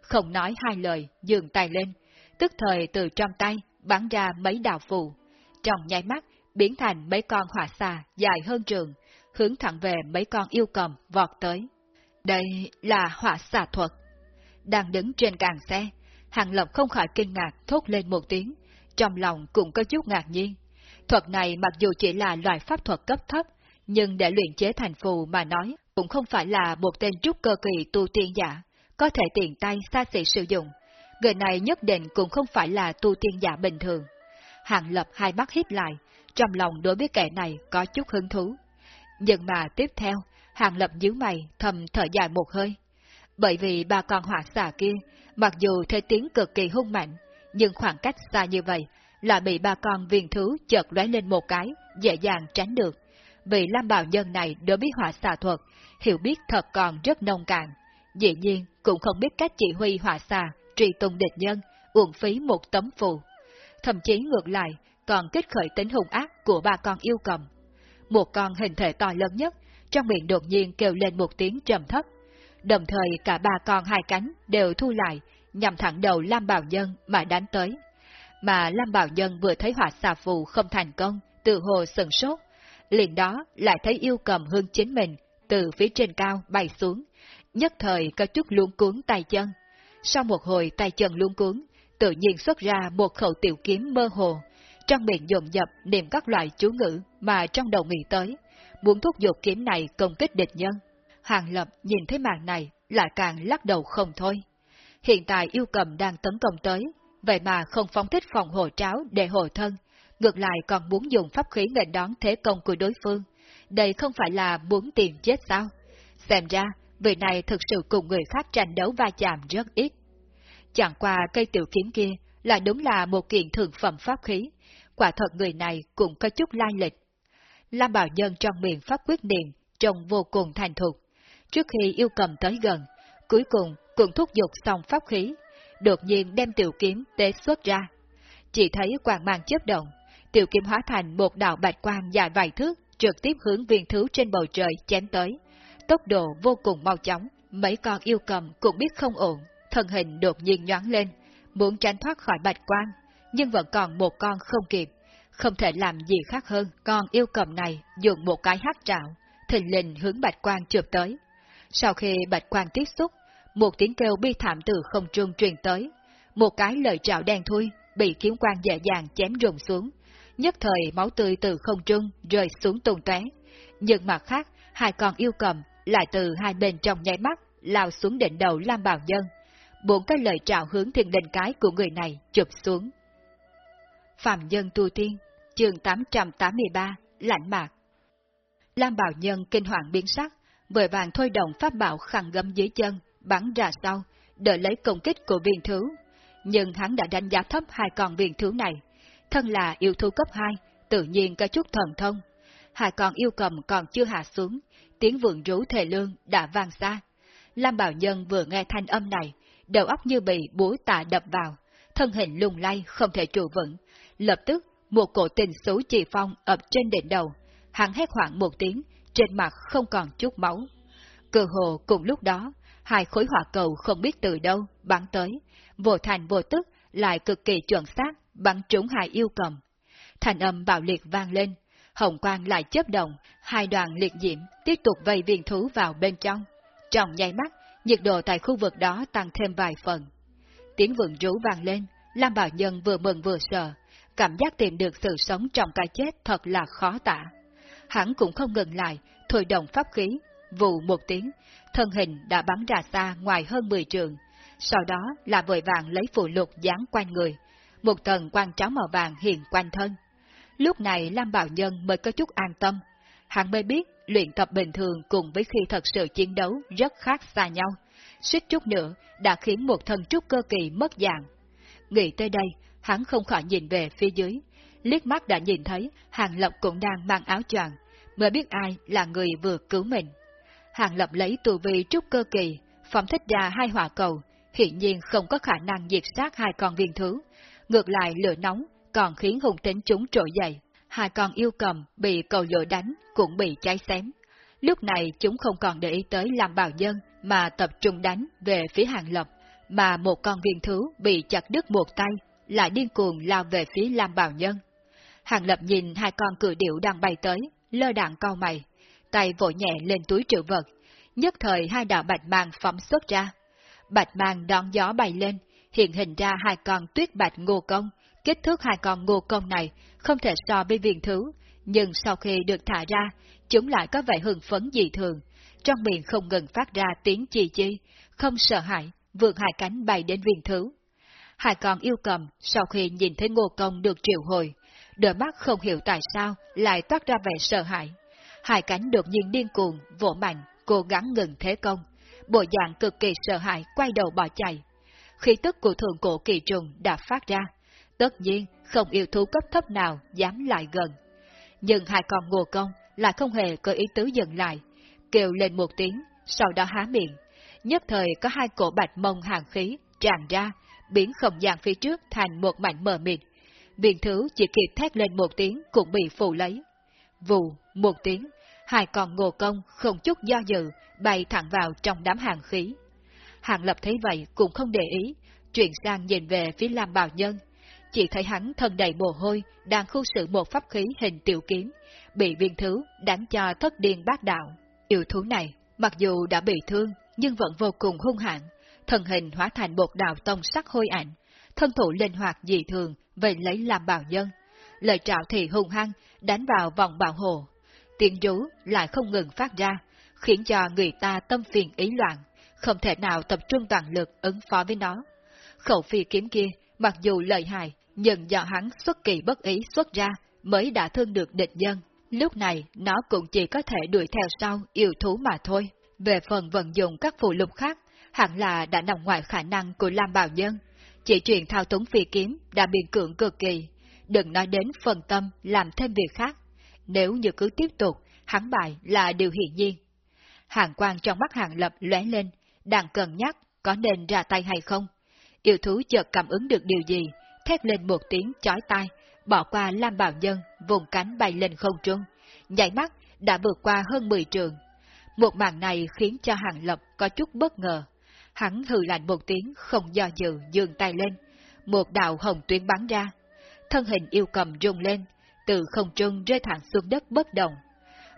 Không nói hai lời, dường tay lên, tức thời từ trong tay bắn ra mấy đạo phù. Trong nháy mắt, biến thành mấy con hỏa xà dài hơn trường, hướng thẳng về mấy con yêu cầm vọt tới. Đây là hỏa xà thuật. Đang đứng trên càng xe, Hàng Lập không khỏi kinh ngạc thốt lên một tiếng, trong lòng cũng có chút ngạc nhiên. Thuật này mặc dù chỉ là loại pháp thuật cấp thấp, nhưng để luyện chế thành phù mà nói, cũng không phải là một tên trúc cơ kỳ tu tiên giả, có thể tiện tay xa xỉ sử dụng, người này nhất định cũng không phải là tu tiên giả bình thường. Hàng lập hai mắt hít lại, trong lòng đối với kẻ này có chút hứng thú. Nhưng mà tiếp theo, hàng lập nhíu mày thầm thở dài một hơi. Bởi vì ba con hỏa xà kia, mặc dù thế tiếng cực kỳ hung mạnh, nhưng khoảng cách xa như vậy, là bị ba con viên thứ chợt lóe lên một cái, dễ dàng tránh được. Vì Lam Bảo Nhân này đối với hỏa xà thuật, hiểu biết thật còn rất nông cạn. Dĩ nhiên, cũng không biết cách chỉ huy hỏa xà truy tung địch nhân, uổng phí một tấm phù. Thậm chí ngược lại, còn kích khởi tính hung ác của ba con yêu cầm. Một con hình thể to lớn nhất, trong miệng đột nhiên kêu lên một tiếng trầm thấp. Đồng thời cả ba con hai cánh đều thu lại, nhằm thẳng đầu Lam Bảo Nhân mà đánh tới. Mà Lam Bảo Nhân vừa thấy hỏa xà phù không thành công, tự hồ sừng sốt, liền đó lại thấy yêu cầm hương chính mình, từ phía trên cao bay xuống, nhất thời có chút luống cuốn tay chân, sau một hồi tay chân luống cuốn, tự nhiên xuất ra một khẩu tiểu kiếm mơ hồ, trong miệng dồn dập niệm các loại chú ngữ mà trong đầu nghĩ tới, muốn thúc giục kiếm này công kích địch nhân. Hàng Lập nhìn thấy màn này lại càng lắc đầu không thôi hiện tại yêu cầm đang tấn công tới, vậy mà không phóng thích phòng hộ tráo để hộ thân, ngược lại còn muốn dùng pháp khí nghênh đón thế công của đối phương. Đây không phải là muốn tìm chết sao? Xem ra, vị này thực sự cùng người khác tranh đấu va chạm rất ít. Chẳng qua cây tiểu kiếm kia là đúng là một kiện thường phẩm pháp khí, quả thật người này cũng có chút lai lịch. Lam Bảo Nhân trong miệng pháp quyết niệm trông vô cùng thành thục. Trước khi yêu cầm tới gần, cuối cùng cũng thúc giục xong pháp khí, đột nhiên đem tiểu kiếm tế xuất ra. Chỉ thấy quang mang chớp động, tiểu kiếm hóa thành một đạo bạch quang dài vài thước, trực tiếp hướng viên thứ trên bầu trời chém tới. Tốc độ vô cùng mau chóng, mấy con yêu cầm cũng biết không ổn, thân hình đột nhiên nhoáng lên, muốn tránh thoát khỏi bạch quang, nhưng vẫn còn một con không kịp, không thể làm gì khác hơn, con yêu cầm này dùng một cái hát trạo, thình lình hướng bạch quang chụp tới. Sau khi bạch quan tiếp xúc, một tiếng kêu bi thảm từ không trung truyền tới, một cái lời trạo đen thui bị kiếm quan dễ dàng chém rụng xuống, nhất thời máu tươi từ không trung rơi xuống tung tóe. Nhưng mặt khác, hai con yêu cầm lại từ hai bên trong nháy mắt lao xuống đỉnh đầu Lam Bảo Nhân. Bốn cái lời trạo hướng thiên đình cái của người này chụp xuống. Phạm Nhân Tu Tiên, chương 883, lạnh Mạc Lam Bảo Nhân kinh hoàng biến sắc, vội vàng thôi động pháp bảo khẳng gấm dưới chân, bắn ra sau, đợi lấy công kích của viên thứ. Nhưng hắn đã đánh giá thấp hai con viên thứ này. Thân là yêu thú cấp 2, tự nhiên có chút thần thông. Hai con yêu cầm còn chưa hạ xuống, tiếng vượng rú thề lương đã vang xa. Lam Bảo Nhân vừa nghe thanh âm này, đầu óc như bị búa tạ đập vào, thân hình lung lay không thể trụ vững. Lập tức, một cổ tình xấu chỉ phong ập trên đỉnh đầu, hắn hét hoảng một tiếng, trên mặt không còn chút máu. Cơ hồ cùng lúc đó, hai khối hỏa cầu không biết từ đâu bắn tới, vô thành vô tức lại cực kỳ chuẩn xác bắn trúng hai yêu cầm. Thành âm bạo liệt vang lên, hồng quang lại chớp động, hai đoàn liệt diễm tiếp tục vây viên thú vào bên trong. Trong nháy mắt, nhiệt độ tại khu vực đó tăng thêm vài phần. Tiếng vượng rú vang lên, Lam Bảo Nhân vừa mừng vừa sợ, cảm giác tìm được sự sống trong cái chết thật là khó tả. Hắn cũng không ngừng lại, thôi động pháp khí, vụ một tiếng, thân hình đã bắn ra xa ngoài hơn 10 trường. Sau đó là vội vàng lấy phụ lục dán quanh người, một tầng quan tráo màu vàng hiện quanh thân. Lúc này Lam Bảo Nhân mới có chút an tâm. Hắn mới biết luyện tập bình thường cùng với khi thật sự chiến đấu rất khác xa nhau. Suýt chút nữa đã khiến một thần trúc cơ kỳ mất dạng. Nghĩ tới đây, hắn không khỏi nhìn về phía dưới. Liếc mắt đã nhìn thấy Hàng Lập cũng đang mang áo choàng, mới biết ai là người vừa cứu mình. Hàng Lập lấy tù vi trúc cơ kỳ, phóng thích ra hai hỏa cầu, hiện nhiên không có khả năng diệt sát hai con viên thứ. Ngược lại lửa nóng còn khiến hùng tính chúng trỗi dậy. Hai con yêu cầm bị cầu lửa đánh cũng bị cháy xém. Lúc này chúng không còn để ý tới làm bào nhân mà tập trung đánh về phía hàng lập, mà một con viên thứ bị chặt đứt một tay, lại điên cuồng lao về phía Lam Bảo Nhân. Hàng lập nhìn hai con cự điệu đang bay tới, lơ đạn cao mày, tay vội nhẹ lên túi trữ vật, nhất thời hai đạo bạch mang phóng xuất ra. Bạch mang đón gió bay lên, hiện hình ra hai con tuyết bạch ngô công, kích thước hai con ngô công này không thể so với viên thứ, nhưng sau khi được thả ra, chúng lại có vẻ hưng phấn dị thường, trong miệng không ngừng phát ra tiếng chi chi, không sợ hãi, vượt hai cánh bay đến viên thứ. Hai con yêu cầm sau khi nhìn thấy ngô công được triệu hồi, đôi mắt không hiểu tại sao lại toát ra vẻ sợ hãi. Hai cánh đột nhiên điên cuồng, vỗ mạnh, cố gắng ngừng thế công. Bộ dạng cực kỳ sợ hãi quay đầu bỏ chạy. Khí tức của thượng cổ kỳ trùng đã phát ra. Tất nhiên, không yêu thú cấp thấp nào dám lại gần. Nhưng hai con ngô công lại không hề có ý tứ dừng lại, kêu lên một tiếng, sau đó há miệng. Nhất thời có hai cổ bạch mông hàng khí tràn ra, biến không gian phía trước thành một mảnh mờ mịt. Viện thứ chỉ kịp thét lên một tiếng cũng bị phụ lấy. Vù, một tiếng, hai con ngô công không chút do dự, bay thẳng vào trong đám hàng khí. Hàng lập thấy vậy cũng không để ý, chuyển sang nhìn về phía Lam Bảo Nhân. Chỉ thấy hắn thân đầy mồ hôi, đang khu sự một pháp khí hình tiểu kiếm, bị viên thứ đánh cho thất điên bát đạo. Yêu thú này, mặc dù đã bị thương, nhưng vẫn vô cùng hung hãn, thân hình hóa thành một đạo tông sắc hôi ảnh, thân thủ linh hoạt dị thường, vậy lấy làm bảo nhân. Lời trạo thì hung hăng, đánh vào vòng bảo hộ. Tiếng rú lại không ngừng phát ra, khiến cho người ta tâm phiền ý loạn, không thể nào tập trung toàn lực ứng phó với nó. Khẩu phi kiếm kia, mặc dù lợi hại, nhưng do hắn xuất kỳ bất ý xuất ra, mới đã thương được địch nhân, Lúc này, nó cũng chỉ có thể đuổi theo sau yêu thú mà thôi. Về phần vận dụng các phụ lục khác, hẳn là đã nằm ngoài khả năng của Lam Bảo Nhân. Chỉ chuyện thao túng phi kiếm đã biên cưỡng cực kỳ. Đừng nói đến phần tâm làm thêm việc khác. Nếu như cứ tiếp tục, hắn bại là điều hiển nhiên. Hàng quang trong mắt hàng lập lóe lên, đang cân nhắc có nên ra tay hay không. Yêu thú chợt cảm ứng được điều gì, thét lên một tiếng chói tai, bỏ qua Lam Bảo Nhân, vùng cánh bay lên không trung, nhảy mắt đã vượt qua hơn 10 trường. Một màn này khiến cho Hàng Lập có chút bất ngờ. Hắn hừ lạnh một tiếng không do dự dường tay lên, một đạo hồng tuyến bắn ra. Thân hình yêu cầm rung lên, từ không trung rơi thẳng xuống đất bất động.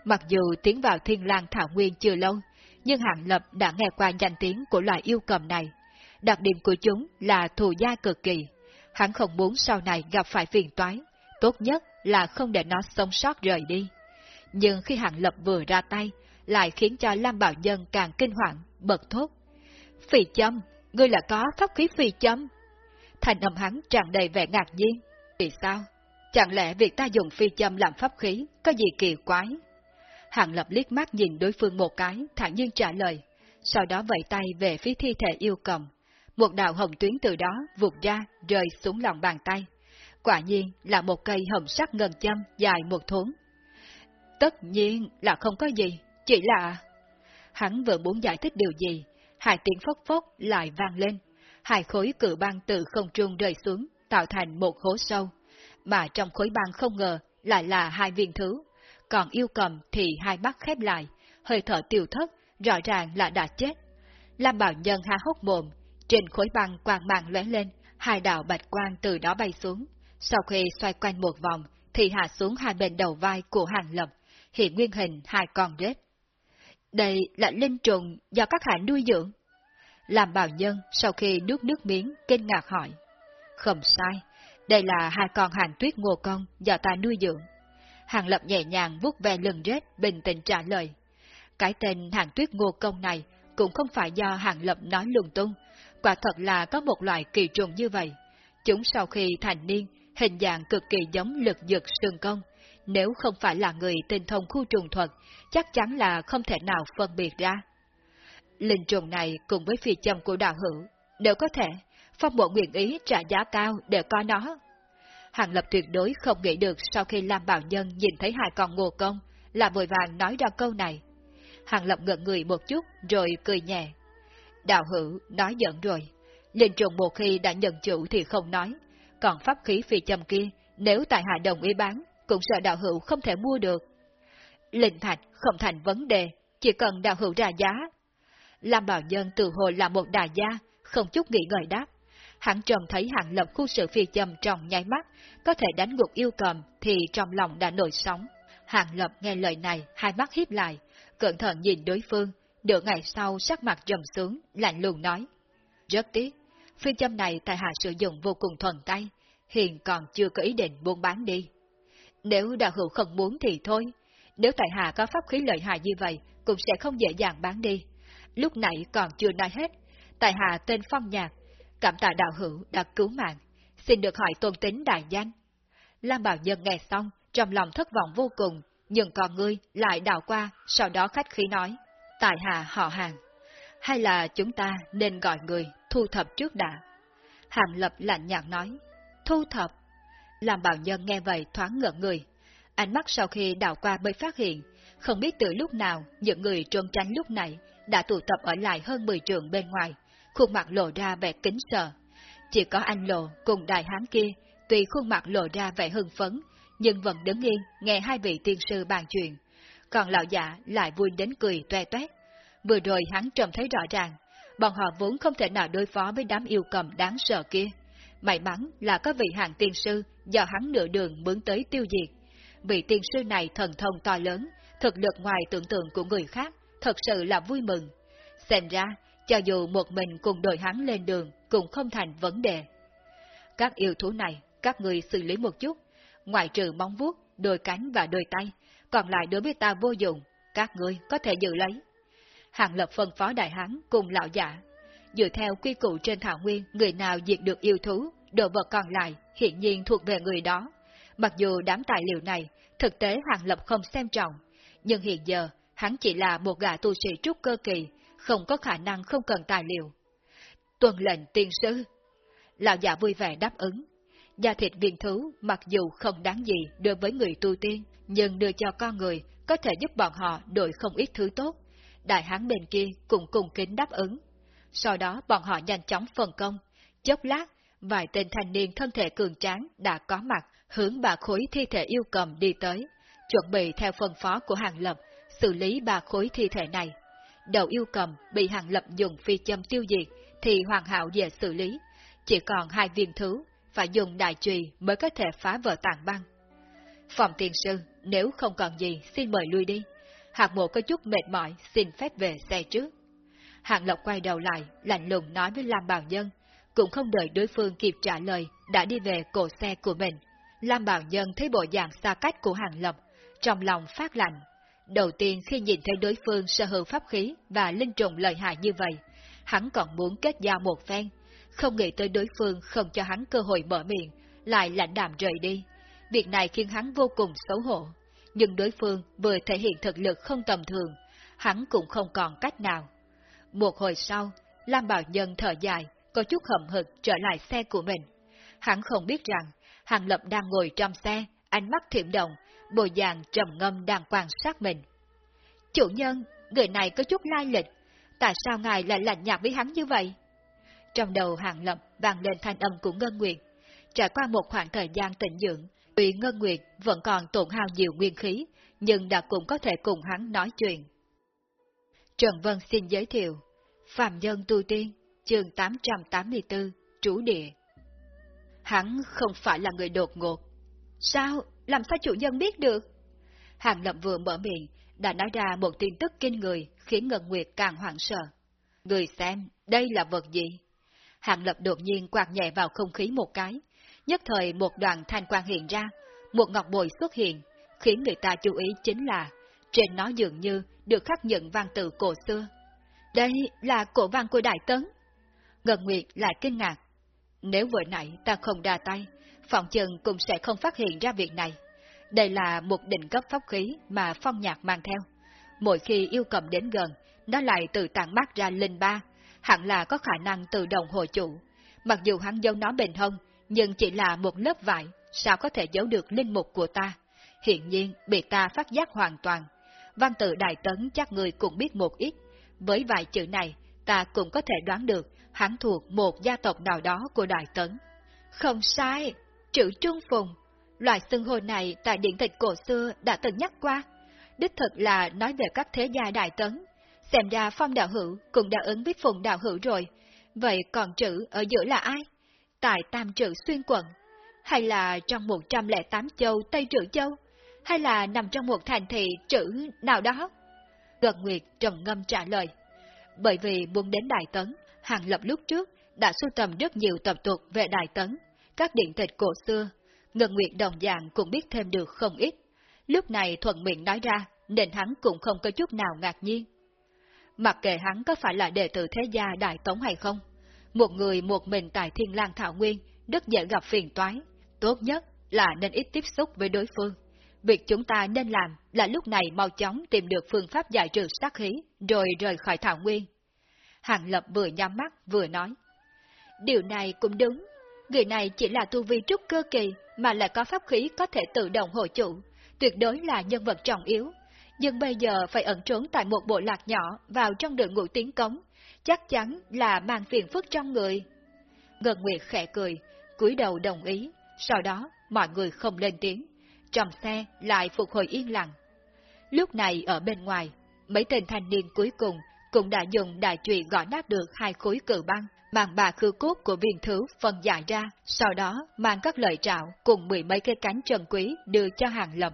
Mặc dù tiến vào thiên lang thảo nguyên chưa lâu, nhưng hạng Lập đã nghe qua danh tiếng của loài yêu cầm này. Đặc điểm của chúng là thù gia cực kỳ. Hắn không muốn sau này gặp phải phiền toái, tốt nhất là không để nó sống sót rời đi. Nhưng khi hạng Lập vừa ra tay, lại khiến cho Lam Bảo Nhân càng kinh hoàng, bật thốt. Phi châm, ngươi là có pháp khí phi châm. Thành âm hắn tràn đầy vẻ ngạc nhiên. Vì sao? Chẳng lẽ việc ta dùng phi châm làm pháp khí có gì kỳ quái? Hàng Lập liếc mắt nhìn đối phương một cái, thản nhiên trả lời, sau đó vẫy tay về phía thi thể yêu cầm. Một đạo hồng tuyến từ đó vụt ra, rơi xuống lòng bàn tay. Quả nhiên là một cây hồng sắc ngân châm dài một thốn. Tất nhiên là không có gì, chỉ là... Hắn vừa muốn giải thích điều gì, hai tiếng phốc phốc lại vang lên. Hai khối cự băng từ không trung rơi xuống, tạo thành một hố sâu. Mà trong khối băng không ngờ lại là hai viên thứ còn yêu cầm thì hai mắt khép lại, hơi thở tiêu thất, rõ ràng là đã chết. Lam Bảo Nhân há hốc mồm, trên khối băng quang mạng lóe lên, hai đạo bạch quang từ đó bay xuống. Sau khi xoay quanh một vòng, thì hạ xuống hai bên đầu vai của hàng lập, hiện nguyên hình hai con rết. Đây là linh trùng do các hạ nuôi dưỡng. Làm bảo nhân sau khi nước nước miếng kinh ngạc hỏi. Không sai, đây là hai con hàng tuyết ngô công do ta nuôi dưỡng. Hàng Lập nhẹ nhàng vuốt ve lưng rết, bình tĩnh trả lời. Cái tên hàng tuyết ngô công này cũng không phải do Hàng Lập nói lung tung, quả thật là có một loại kỳ trùng như vậy. Chúng sau khi thành niên, hình dạng cực kỳ giống lực dược sừng công, nếu không phải là người tinh thông khu trùng thuật, chắc chắn là không thể nào phân biệt ra. Linh trùng này cùng với phi châm của đạo hữu, đều có thể, phong bộ nguyện ý trả giá cao để có nó. Hàng Lập tuyệt đối không nghĩ được sau khi Lam Bảo Nhân nhìn thấy hai con ngô công, là vội vàng nói ra câu này. Hàng Lập ngợn người một chút rồi cười nhẹ. Đạo hữu nói giận rồi. Linh trùng một khi đã nhận chủ thì không nói. Còn pháp khí phi châm kia, nếu tại hạ đồng ý bán, cũng sợ đạo hữu không thể mua được. Linh thạch không thành vấn đề, chỉ cần đạo hữu ra giá. Lam Bảo Nhân từ hồi là một đại gia, không chút nghĩ ngợi đáp. Hắn Trần thấy hạng lập khu sự phi châm trong nháy mắt, có thể đánh gục yêu cầm thì trong lòng đã nổi sóng. Hạng lập nghe lời này, hai mắt hiếp lại, cẩn thận nhìn đối phương, nửa ngày sau sắc mặt trầm xuống, lạnh lùng nói. Rất tiếc, phi châm này tại hạ sử dụng vô cùng thuần tay, hiện còn chưa có ý định buôn bán đi. Nếu đạo hữu không muốn thì thôi, nếu tại hạ có pháp khí lợi hại như vậy, cũng sẽ không dễ dàng bán đi. Lúc nãy còn chưa nói hết, tại hạ tên Phong Nhạc, cảm tạ đạo hữu đã cứu mạng, xin được hỏi tôn tính đại danh. Lam Bảo Nhân nghe xong, trong lòng thất vọng vô cùng, nhưng còn ngươi lại đào qua, sau đó khách khí nói, tại hạ họ hàng. Hay là chúng ta nên gọi người thu thập trước đã? Hàng Lập lạnh nhạt nói, thu thập làm Bảo Nhân nghe vậy thoáng ngợn người. Ánh mắt sau khi đào qua mới phát hiện, không biết từ lúc nào những người trốn tránh lúc này đã tụ tập ở lại hơn 10 trường bên ngoài, khuôn mặt lộ ra vẻ kính sợ. Chỉ có anh Lộ cùng đại hán kia, tuy khuôn mặt lộ ra vẻ hưng phấn, nhưng vẫn đứng yên nghe hai vị tiên sư bàn chuyện. Còn lão giả lại vui đến cười toe toét. Vừa rồi hắn trông thấy rõ ràng, bọn họ vốn không thể nào đối phó với đám yêu cầm đáng sợ kia. May mắn là có vị hàng tiên sư do hắn nửa đường mướn tới tiêu diệt. Vị tiên sư này thần thông to lớn, thực lực ngoài tưởng tượng của người khác, thật sự là vui mừng. Xem ra, cho dù một mình cùng đội hắn lên đường cũng không thành vấn đề. Các yêu thú này, các người xử lý một chút, ngoại trừ móng vuốt, đôi cánh và đôi tay, còn lại đối với ta vô dụng, các ngươi có thể giữ lấy. Hàng Lập phân phó đại hán cùng lão giả. Dựa theo quy củ trên thảo nguyên, người nào diệt được yêu thú, đồ vật còn lại hiện nhiên thuộc về người đó. Mặc dù đám tài liệu này, thực tế Hàng Lập không xem trọng, nhưng hiện giờ hắn chỉ là một gã tu sĩ trúc cơ kỳ, không có khả năng không cần tài liệu. Tuần lệnh tiên sư. Lão giả vui vẻ đáp ứng. Da thịt viên thú mặc dù không đáng gì đối với người tu tiên, nhưng đưa cho con người có thể giúp bọn họ đổi không ít thứ tốt. Đại hán bên kia cũng cùng kính đáp ứng. Sau đó bọn họ nhanh chóng phân công. Chốc lát, vài tên thanh niên thân thể cường tráng đã có mặt hướng bà khối thi thể yêu cầm đi tới, chuẩn bị theo phân phó của hàng lập xử lý ba khối thi thể này. Đầu yêu cầm bị hàng lập dùng phi châm tiêu diệt thì hoàn hảo dễ xử lý, chỉ còn hai viên thứ, phải dùng đại trùy mới có thể phá vỡ tàn băng. Phòng tiền sư, nếu không còn gì, xin mời lui đi. Hạc mộ có chút mệt mỏi, xin phép về xe trước. Hạng Lộc quay đầu lại, lạnh lùng nói với Lam Bảo Nhân, cũng không đợi đối phương kịp trả lời, đã đi về cổ xe của mình. Lam Bảo Nhân thấy bộ dạng xa cách của Hàng Lộc, trong lòng phát lạnh. Đầu tiên khi nhìn thấy đối phương sở hữu pháp khí và linh trùng lợi hại như vậy, hắn còn muốn kết giao một phen, không nghĩ tới đối phương không cho hắn cơ hội mở miệng, lại lạnh đạm rời đi. Việc này khiến hắn vô cùng xấu hổ, nhưng đối phương vừa thể hiện thực lực không tầm thường, hắn cũng không còn cách nào. Một hồi sau, Lam Bảo Nhân thở dài, có chút hậm hực trở lại xe của mình. Hắn không biết rằng, Hàng Lập đang ngồi trong xe, ánh mắt thiểm động, bộ dạng trầm ngâm đang quan sát mình. Chủ nhân, người này có chút lai lịch, tại sao ngài lại lạnh nhạt với hắn như vậy? Trong đầu Hàng Lập vang lên thanh âm của Ngân Nguyệt. Trải qua một khoảng thời gian tĩnh dưỡng, tuy Ngân Nguyệt vẫn còn tổn hao nhiều nguyên khí, nhưng đã cũng có thể cùng hắn nói chuyện. Trần Vân xin giới thiệu, Phạm Nhân Tu Tiên, chương 884, Trú Địa. Hắn không phải là người đột ngột. Sao? Làm sao chủ nhân biết được? Hàng Lập vừa mở miệng, đã nói ra một tin tức kinh người, khiến Ngân Nguyệt càng hoảng sợ. Người xem, đây là vật gì? Hàng Lập đột nhiên quạt nhẹ vào không khí một cái, nhất thời một đoàn thanh quang hiện ra, một ngọc bồi xuất hiện, khiến người ta chú ý chính là, trên nó dường như được khắc nhận văn tự cổ xưa. Đây là cổ văn của Đại Tấn. Ngân Nguyệt lại kinh ngạc. Nếu vừa nãy ta không đa tay, phòng chừng cũng sẽ không phát hiện ra việc này. Đây là một định cấp pháp khí mà phong nhạc mang theo. Mỗi khi yêu cầm đến gần, nó lại tự tàn mát ra linh ba, hẳn là có khả năng tự động hồi chủ. Mặc dù hắn giấu nó bền hông, nhưng chỉ là một lớp vải, sao có thể giấu được linh mục của ta? Hiện nhiên, bị ta phát giác hoàn toàn. Văn tự Đại Tấn chắc người cũng biết một ít. Với vài chữ này, ta cũng có thể đoán được hắn thuộc một gia tộc nào đó của Đại Tấn. Không sai, chữ Trung Phùng. Loại xưng hô này tại điện tịch cổ xưa đã từng nhắc qua. Đích thực là nói về các thế gia Đại Tấn. Xem ra phong đạo hữu cũng đã ứng với phùng đạo hữu rồi. Vậy còn chữ ở giữa là ai? Tại tam trữ xuyên quận? Hay là trong 108 châu Tây Trữ Châu? Hay là nằm trong một thành thị trữ nào đó? Gần Nguyệt trầm ngâm trả lời. Bởi vì muốn đến Đại Tấn, Hàng Lập lúc trước đã sưu tầm rất nhiều tập tục về Đại Tấn, các điện tịch cổ xưa. Ngân Nguyệt đồng dạng cũng biết thêm được không ít. Lúc này thuận miệng nói ra, nên hắn cũng không có chút nào ngạc nhiên. Mặc kệ hắn có phải là đệ tử thế gia Đại Tống hay không, một người một mình tại Thiên lang Thảo Nguyên rất dễ gặp phiền toái, tốt nhất là nên ít tiếp xúc với đối phương. Việc chúng ta nên làm là lúc này mau chóng tìm được phương pháp giải trừ sát khí, rồi rời khỏi Thảo Nguyên. Hàng Lập vừa nhắm mắt vừa nói. Điều này cũng đúng, người này chỉ là tu vi trúc cơ kỳ mà lại có pháp khí có thể tự động hộ chủ, tuyệt đối là nhân vật trọng yếu. Nhưng bây giờ phải ẩn trốn tại một bộ lạc nhỏ vào trong đội ngũ tiến cống, chắc chắn là mang phiền phức trong người. Ngân Nguyệt khẽ cười, cúi đầu đồng ý, sau đó mọi người không lên tiếng, trong xe lại phục hồi yên lặng. Lúc này ở bên ngoài, mấy tên thanh niên cuối cùng cũng đã dùng đại trụy gõ nát được hai khối cự băng, mang bà khư cốt của viên thứ phân giải ra, sau đó mang các lợi trạo cùng mười mấy cái cánh trần quý đưa cho hàng lập.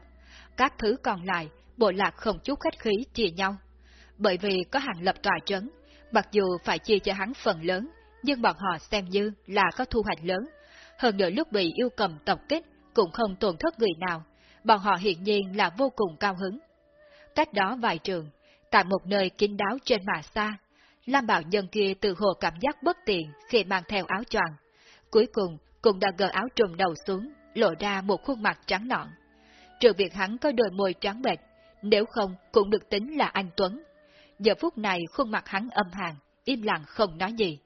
Các thứ còn lại, bộ lạc không chút khách khí chia nhau. Bởi vì có hàng lập tòa trấn, mặc dù phải chia cho hắn phần lớn, nhưng bọn họ xem như là có thu hoạch lớn. Hơn nữa lúc bị yêu cầm tập kích, cũng không tổn thất người nào, bọn họ hiện nhiên là vô cùng cao hứng. Cách đó vài trường, Tại một nơi kín đáo trên mà xa, Lam Bảo Nhân kia từ hồ cảm giác bất tiện khi mang theo áo choàng. Cuối cùng, cũng đã gỡ áo trùm đầu xuống, lộ ra một khuôn mặt trắng nõn. Trừ việc hắn có đôi môi trắng bệch, nếu không cũng được tính là anh Tuấn. Giờ phút này khuôn mặt hắn âm hàn, im lặng không nói gì.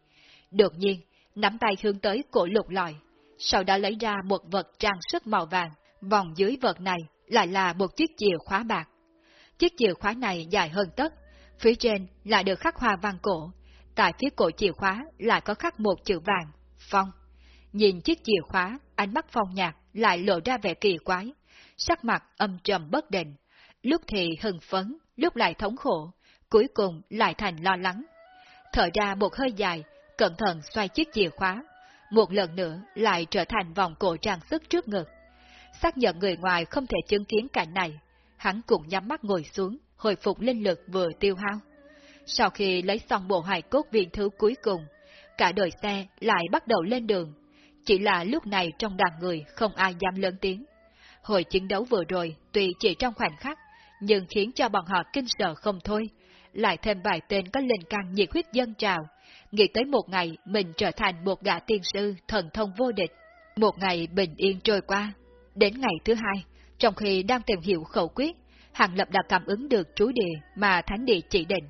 Đột nhiên, nắm tay hướng tới cổ lục lòi, sau đó lấy ra một vật trang sức màu vàng, vòng dưới vật này lại là một chiếc chìa khóa bạc. Chiếc chìa khóa này dài hơn tất, phía trên lại được khắc hoa văn cổ, tại phía cổ chìa khóa lại có khắc một chữ vàng, phong. Nhìn chiếc chìa khóa, ánh mắt phong nhạc lại lộ ra vẻ kỳ quái, sắc mặt âm trầm bất định, lúc thì hưng phấn, lúc lại thống khổ, cuối cùng lại thành lo lắng. Thở ra một hơi dài, cẩn thận xoay chiếc chìa khóa, một lần nữa lại trở thành vòng cổ trang sức trước ngực. Xác nhận người ngoài không thể chứng kiến cảnh này, hắn cũng nhắm mắt ngồi xuống, hồi phục linh lực vừa tiêu hao. Sau khi lấy xong bộ hài cốt viên thứ cuối cùng, cả đội xe lại bắt đầu lên đường. Chỉ là lúc này trong đoàn người không ai dám lớn tiếng. Hồi chiến đấu vừa rồi, tuy chỉ trong khoảnh khắc, nhưng khiến cho bọn họ kinh sợ không thôi. Lại thêm vài tên có linh căn nhiệt huyết dân trào, nghĩ tới một ngày mình trở thành một gã tiên sư thần thông vô địch. Một ngày bình yên trôi qua. Đến ngày thứ hai, trong khi đang tìm hiểu khẩu quyết, Hàng Lập đã cảm ứng được chú địa mà Thánh Địa chỉ định.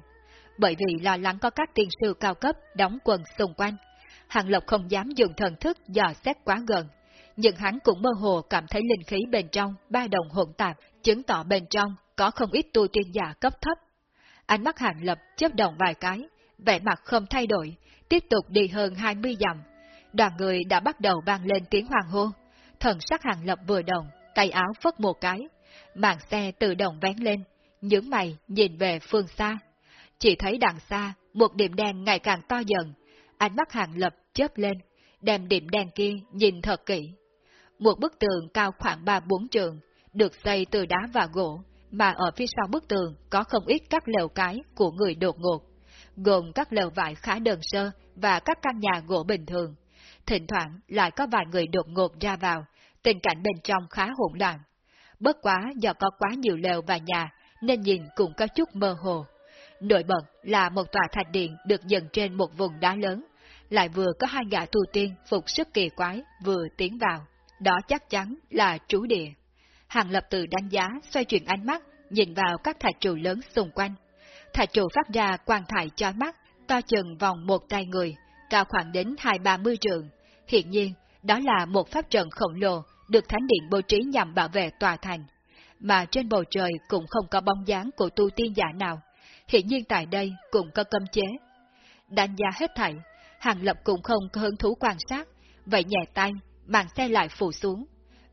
Bởi vì lo lắng có các tiên sư cao cấp đóng quần xung quanh, Hàng Lập không dám dùng thần thức dò xét quá gần, nhưng hắn cũng mơ hồ cảm thấy linh khí bên trong ba đồng hỗn tạp, chứng tỏ bên trong có không ít tu tiên giả cấp thấp. Ánh mắt Hàng Lập chớp động vài cái, vẻ mặt không thay đổi, tiếp tục đi hơn 20 dặm. Đoàn người đã bắt đầu vang lên tiếng hoàng hô. Thần sắc Hàng Lập vừa động, tay áo phất một cái, màn xe tự động vén lên, những mày nhìn về phương xa. Chỉ thấy đằng xa, một điểm đen ngày càng to dần, ánh mắt hàng lập chớp lên, đem điểm đen kia nhìn thật kỹ. Một bức tường cao khoảng 3-4 trường, được xây từ đá và gỗ, mà ở phía sau bức tường có không ít các lều cái của người đột ngột, gồm các lều vải khá đơn sơ và các căn nhà gỗ bình thường. Thỉnh thoảng lại có vài người đột ngột ra vào, tình cảnh bên trong khá hỗn loạn. Bất quá do có quá nhiều lều và nhà, nên nhìn cũng có chút mơ hồ. Nổi bật là một tòa thạch điện được dựng trên một vùng đá lớn, lại vừa có hai gã tu tiên phục sức kỳ quái vừa tiến vào. Đó chắc chắn là trú địa. Hàng lập từ đánh giá, xoay chuyển ánh mắt, nhìn vào các thạch trụ lớn xung quanh. Thạch trụ phát ra quang thải cho mắt, to chừng vòng một tay người, cao khoảng đến hai ba mươi trường. Hiện nhiên, đó là một pháp trận khổng lồ được Thánh Điện bố trí nhằm bảo vệ tòa thành, mà trên bầu trời cũng không có bóng dáng của tu tiên giả nào, hiện nhiên tại đây cũng có cấm chế. Đánh giá hết thảy, Hàng Lập cũng không có hứng thú quan sát, vậy nhẹ tay, màn xe lại phủ xuống.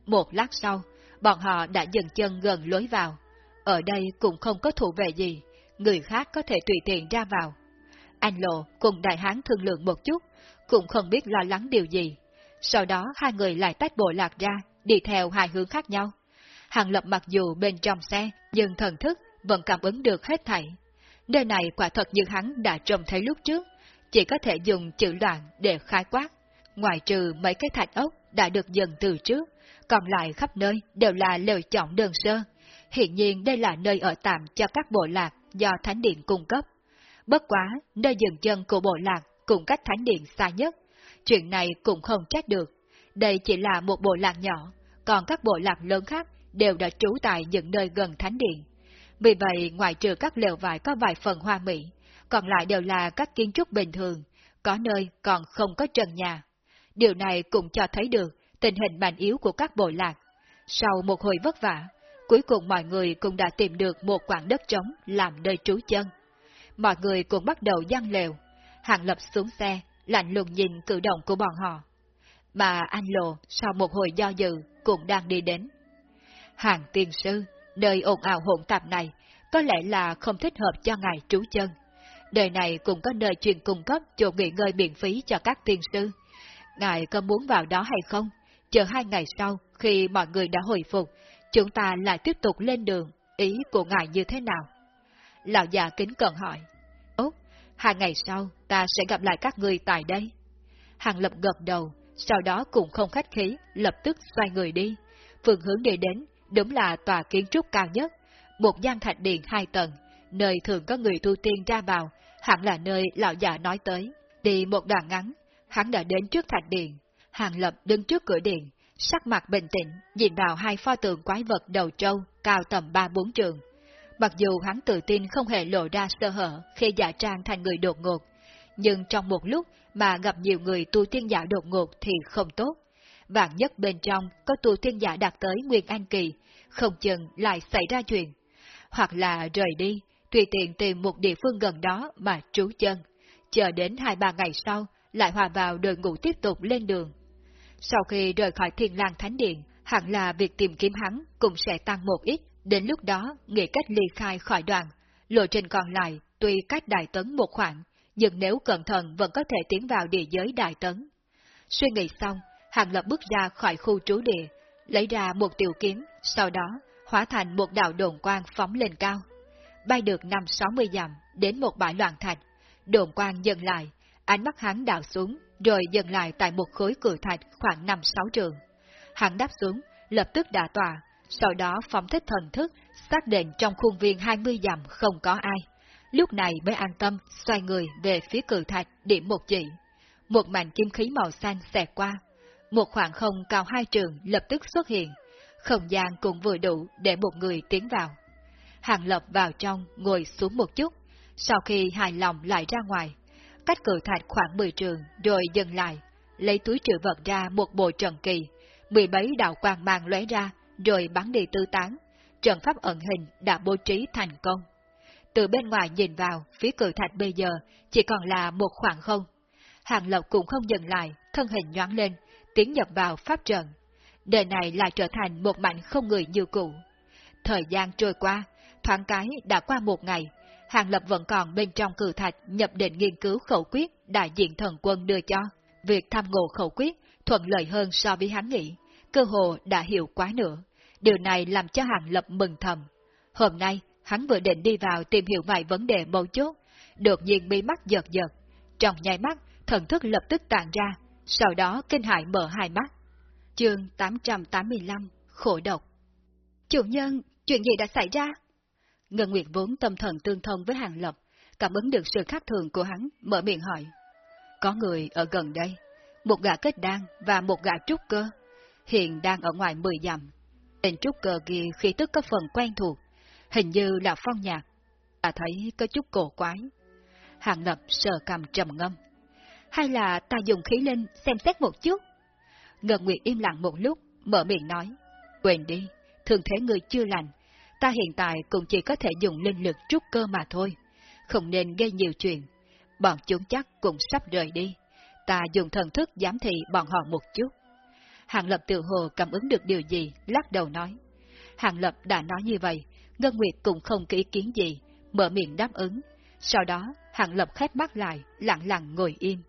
Một lát sau, bọn họ đã dừng chân gần lối vào. Ở đây cũng không có thủ vệ gì, người khác có thể tùy tiện ra vào. Anh Lộ cùng đại hán thương lượng một chút, cũng không biết lo lắng điều gì, sau đó hai người lại tách bộ lạc ra, đi theo hai hướng khác nhau. Hàng Lập mặc dù bên trong xe, nhưng thần thức vẫn cảm ứng được hết thảy. Nơi này quả thật như hắn đã trông thấy lúc trước, chỉ có thể dùng chữ loạn để khai quát. Ngoài trừ mấy cái thạch ốc đã được dần từ trước, còn lại khắp nơi đều là lều chọn đơn sơ. Hiện nhiên đây là nơi ở tạm cho các bộ lạc do Thánh Điện cung cấp. Bất quá, nơi dừng chân của bộ lạc cũng cách Thánh Điện xa nhất, Chuyện này cũng không trách được. Đây chỉ là một bộ lạc nhỏ, còn các bộ lạc lớn khác đều đã trú tại những nơi gần thánh điện. Vì vậy, ngoài trừ các lều vải có vài phần hoa mỹ, còn lại đều là các kiến trúc bình thường, có nơi còn không có trần nhà. Điều này cũng cho thấy được tình hình mạnh yếu của các bộ lạc. Sau một hồi vất vả, cuối cùng mọi người cũng đã tìm được một quảng đất trống làm nơi trú chân. Mọi người cũng bắt đầu gian lều. Hàng lập xuống xe, lạnh lùng nhìn cử động của bọn họ. Mà anh Lộ sau một hồi do dự cũng đang đi đến. Hàng tiên sư, nơi ồn ào hỗn tạp này, có lẽ là không thích hợp cho ngài trú chân. Đời này cũng có nơi truyền cung cấp chỗ nghỉ ngơi miễn phí cho các tiên sư. Ngài có muốn vào đó hay không? Chờ hai ngày sau, khi mọi người đã hồi phục, chúng ta lại tiếp tục lên đường, ý của ngài như thế nào? Lão già kính cận hỏi. Hai ngày sau, ta sẽ gặp lại các người tại đây. Hàng Lập gật đầu, sau đó cũng không khách khí, lập tức xoay người đi. Phương hướng đi đến, đúng là tòa kiến trúc cao nhất, một gian thạch điện hai tầng, nơi thường có người tu tiên ra vào, hẳn là nơi lão già nói tới. Đi một đoạn ngắn, hắn đã đến trước thạch điện. Hàng Lập đứng trước cửa điện, sắc mặt bình tĩnh, nhìn vào hai pho tượng quái vật đầu trâu, cao tầm ba bốn trường. Mặc dù hắn tự tin không hề lộ ra sơ hở khi giả trang thành người đột ngột, nhưng trong một lúc mà gặp nhiều người tu tiên giả đột ngột thì không tốt. Vạn nhất bên trong có tu tiên giả đạt tới Nguyên An Kỳ, không chừng lại xảy ra chuyện. Hoặc là rời đi, tùy tiện tìm một địa phương gần đó mà trú chân, chờ đến hai ba ngày sau lại hòa vào đội ngũ tiếp tục lên đường. Sau khi rời khỏi thiên lang thánh điện, hẳn là việc tìm kiếm hắn cũng sẽ tăng một ít, đến lúc đó nghĩ cách ly khai khỏi đoàn, lộ trình còn lại tuy cách đại tấn một khoảng, nhưng nếu cẩn thận vẫn có thể tiến vào địa giới đại tấn. Suy nghĩ xong, Hàng Lập bước ra khỏi khu trú địa, lấy ra một tiểu kiếm, sau đó hóa thành một đạo đồn quang phóng lên cao. Bay được năm sáu mươi dặm đến một bãi loạn thạch, đồn quang dừng lại, ánh mắt hắn đảo xuống, rồi dừng lại tại một khối cử thạch khoảng năm sáu trường. Hắn đáp xuống, lập tức đã tòa. sau đó phóng thích thần thức, xác định trong khuôn viên hai mươi dặm không có ai. Lúc này mới an tâm, xoay người về phía cử thạch, điểm một chỉ. Một mảnh kim khí màu xanh xẹt qua. Một khoảng không cao hai trường lập tức xuất hiện. Không gian cũng vừa đủ để một người tiến vào. Hàng Lập vào trong, ngồi xuống một chút. Sau khi hài lòng lại ra ngoài, cách cửa thạch khoảng 10 trường rồi dừng lại, lấy túi trữ vật ra một bộ trận kỳ, mười mấy đạo quang mang lóe ra, rồi bắn đi tư tán. Trận pháp ẩn hình đã bố trí thành công. Từ bên ngoài nhìn vào, phía cửa thạch bây giờ chỉ còn là một khoảng không. Hàng Lộc cũng không dừng lại, thân hình nhoáng lên, tiến nhập vào pháp trận. Đời này lại trở thành một mảnh không người như cũ. Thời gian trôi qua, thoáng cái đã qua một ngày, Hàng Lập vẫn còn bên trong cử thạch nhập định nghiên cứu khẩu quyết đại diện thần quân đưa cho. Việc tham ngộ khẩu quyết thuận lợi hơn so với hắn nghĩ, cơ hồ đã hiểu quá nữa. Điều này làm cho Hàng Lập mừng thầm. Hôm nay, hắn vừa định đi vào tìm hiểu vài vấn đề mấu chốt, đột nhiên bị mắt giật giật. Trong nháy mắt, thần thức lập tức tàn ra, sau đó kinh hại mở hai mắt. Chương 885 Khổ độc Chủ nhân, chuyện gì đã xảy ra? Ngân Nguyệt vốn tâm thần tương thông với Hàng Lập, cảm ứng được sự khác thường của hắn, mở miệng hỏi. Có người ở gần đây, một gã kết đan và một gã trúc cơ, hiện đang ở ngoài mười dặm. Tên trúc cơ kia khi tức có phần quen thuộc, hình như là phong nhạc. Ta thấy có chút cổ quái. Hàng Lập sờ cầm trầm ngâm. Hay là ta dùng khí linh xem xét một chút? Ngân Nguyệt im lặng một lúc, mở miệng nói. Quên đi, thường thế người chưa lành, ta hiện tại cũng chỉ có thể dùng linh lực trúc cơ mà thôi, không nên gây nhiều chuyện. Bọn chúng chắc cũng sắp rời đi, ta dùng thần thức giám thị bọn họ một chút. Hàng Lập tự hồ cảm ứng được điều gì, lắc đầu nói. Hàng Lập đã nói như vậy, Ngân Nguyệt cũng không có ý kiến gì, mở miệng đáp ứng. Sau đó, Hàng Lập khép mắt lại, lặng lặng ngồi im.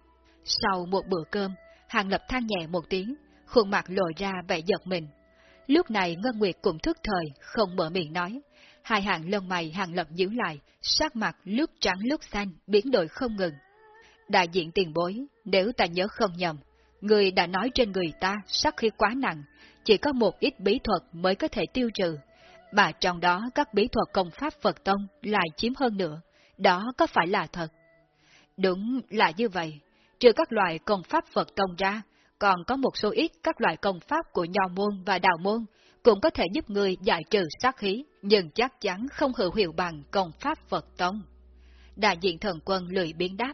Sau một bữa cơm, Hàng Lập than nhẹ một tiếng, khuôn mặt lộ ra vẻ giật mình. Lúc này Ngân Nguyệt cũng thức thời, không mở miệng nói. Hai hàng lông mày hàng lập giữ lại, sắc mặt lúc trắng lúc xanh, biến đổi không ngừng. Đại diện tiền bối, nếu ta nhớ không nhầm, người đã nói trên người ta sắc khí quá nặng, chỉ có một ít bí thuật mới có thể tiêu trừ. Mà trong đó các bí thuật công pháp Phật Tông lại chiếm hơn nữa, đó có phải là thật? Đúng là như vậy, trừ các loại công pháp Phật Tông ra, còn có một số ít các loại công pháp của nho môn và đạo môn cũng có thể giúp người giải trừ sát khí, nhưng chắc chắn không hữu hiệu bằng công pháp Phật Tông. Đại diện thần quân lười biến đáp.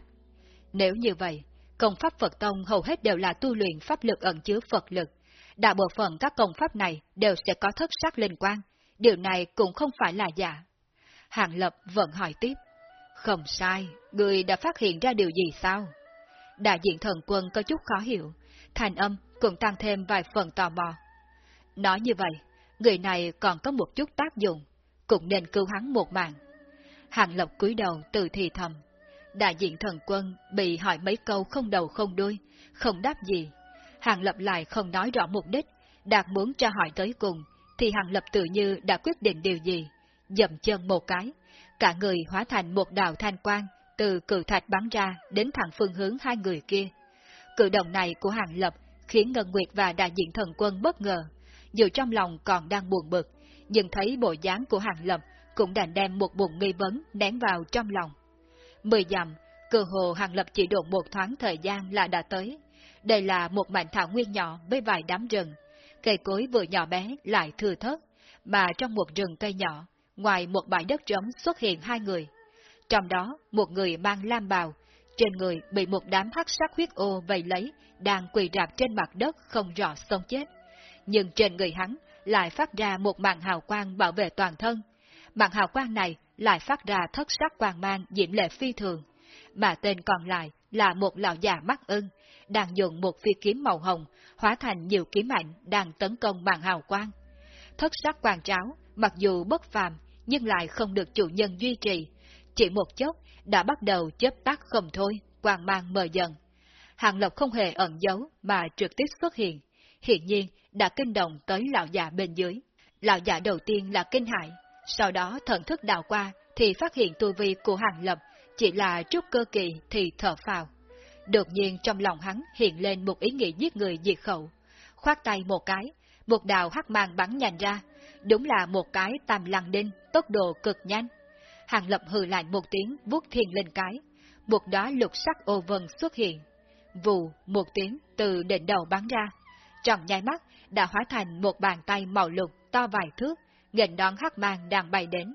Nếu như vậy, công pháp Phật Tông hầu hết đều là tu luyện pháp lực ẩn chứa Phật lực. Đại bộ phận các công pháp này đều sẽ có thất sắc liên quan, điều này cũng không phải là giả. Hàng Lập vẫn hỏi tiếp. Không sai, người đã phát hiện ra điều gì sao? Đại diện thần quân có chút khó hiểu, thành âm cũng tăng thêm vài phần tò mò. Nói như vậy, người này còn có một chút tác dụng, cũng nên cứu hắn một mạng. Hàng Lộc cúi đầu từ thì thầm. Đại diện thần quân bị hỏi mấy câu không đầu không đuôi, không đáp gì. Hàng Lập lại không nói rõ mục đích, đạt muốn cho hỏi tới cùng, thì Hàng Lập tự như đã quyết định điều gì. Dậm chân một cái, cả người hóa thành một đạo thanh quang, từ cử thạch bắn ra đến thẳng phương hướng hai người kia. Cử động này của Hàng Lập khiến Ngân Nguyệt và đại diện thần quân bất ngờ, dù trong lòng còn đang buồn bực, nhưng thấy bộ dáng của Hàng Lập cũng đành đem một bụng nghi vấn nén vào trong lòng. Mười dặm, cơ hồ Hàng Lập chỉ đột một thoáng thời gian là đã tới. Đây là một mảnh thảo nguyên nhỏ với vài đám rừng. Cây cối vừa nhỏ bé lại thừa thớt, mà trong một rừng cây nhỏ, ngoài một bãi đất trống xuất hiện hai người. Trong đó, một người mang lam bào, trên người bị một đám hắc sắc huyết ô vây lấy, đang quỳ rạp trên mặt đất không rõ sống chết. Nhưng trên người hắn lại phát ra một màn hào quang bảo vệ toàn thân. Màn hào quang này lại phát ra thất sắc quang mang diễm lệ phi thường, mà tên còn lại là một lão già mắt ưng, đang dùng một phi kiếm màu hồng, hóa thành nhiều kiếm ảnh đang tấn công màn hào quang. Thất sắc quang tráo, mặc dù bất phàm, nhưng lại không được chủ nhân duy trì. Chỉ một chốc, đã bắt đầu chớp tắt không thôi, quang mang mờ dần. Hàng Lộc không hề ẩn giấu mà trực tiếp xuất hiện, hiện nhiên đã kinh động tới lão già bên dưới. Lão già đầu tiên là kinh hại, sau đó thần thức đào qua thì phát hiện tu vi của Hàng Lập chỉ là chút cơ kỳ thì thở phào. Đột nhiên trong lòng hắn hiện lên một ý nghĩ giết người diệt khẩu. Khoát tay một cái, một đào hắc mang bắn nhanh ra, đúng là một cái tam lăng đinh, tốc độ cực nhanh. Hàng lập hừ lại một tiếng vuốt thiên lên cái, một đóa lục sắc ô vân xuất hiện. Vù một tiếng từ đỉnh đầu bắn ra, trong nháy mắt đã hóa thành một bàn tay màu lục to vài thước, nghênh đón hắc mang đang bay đến.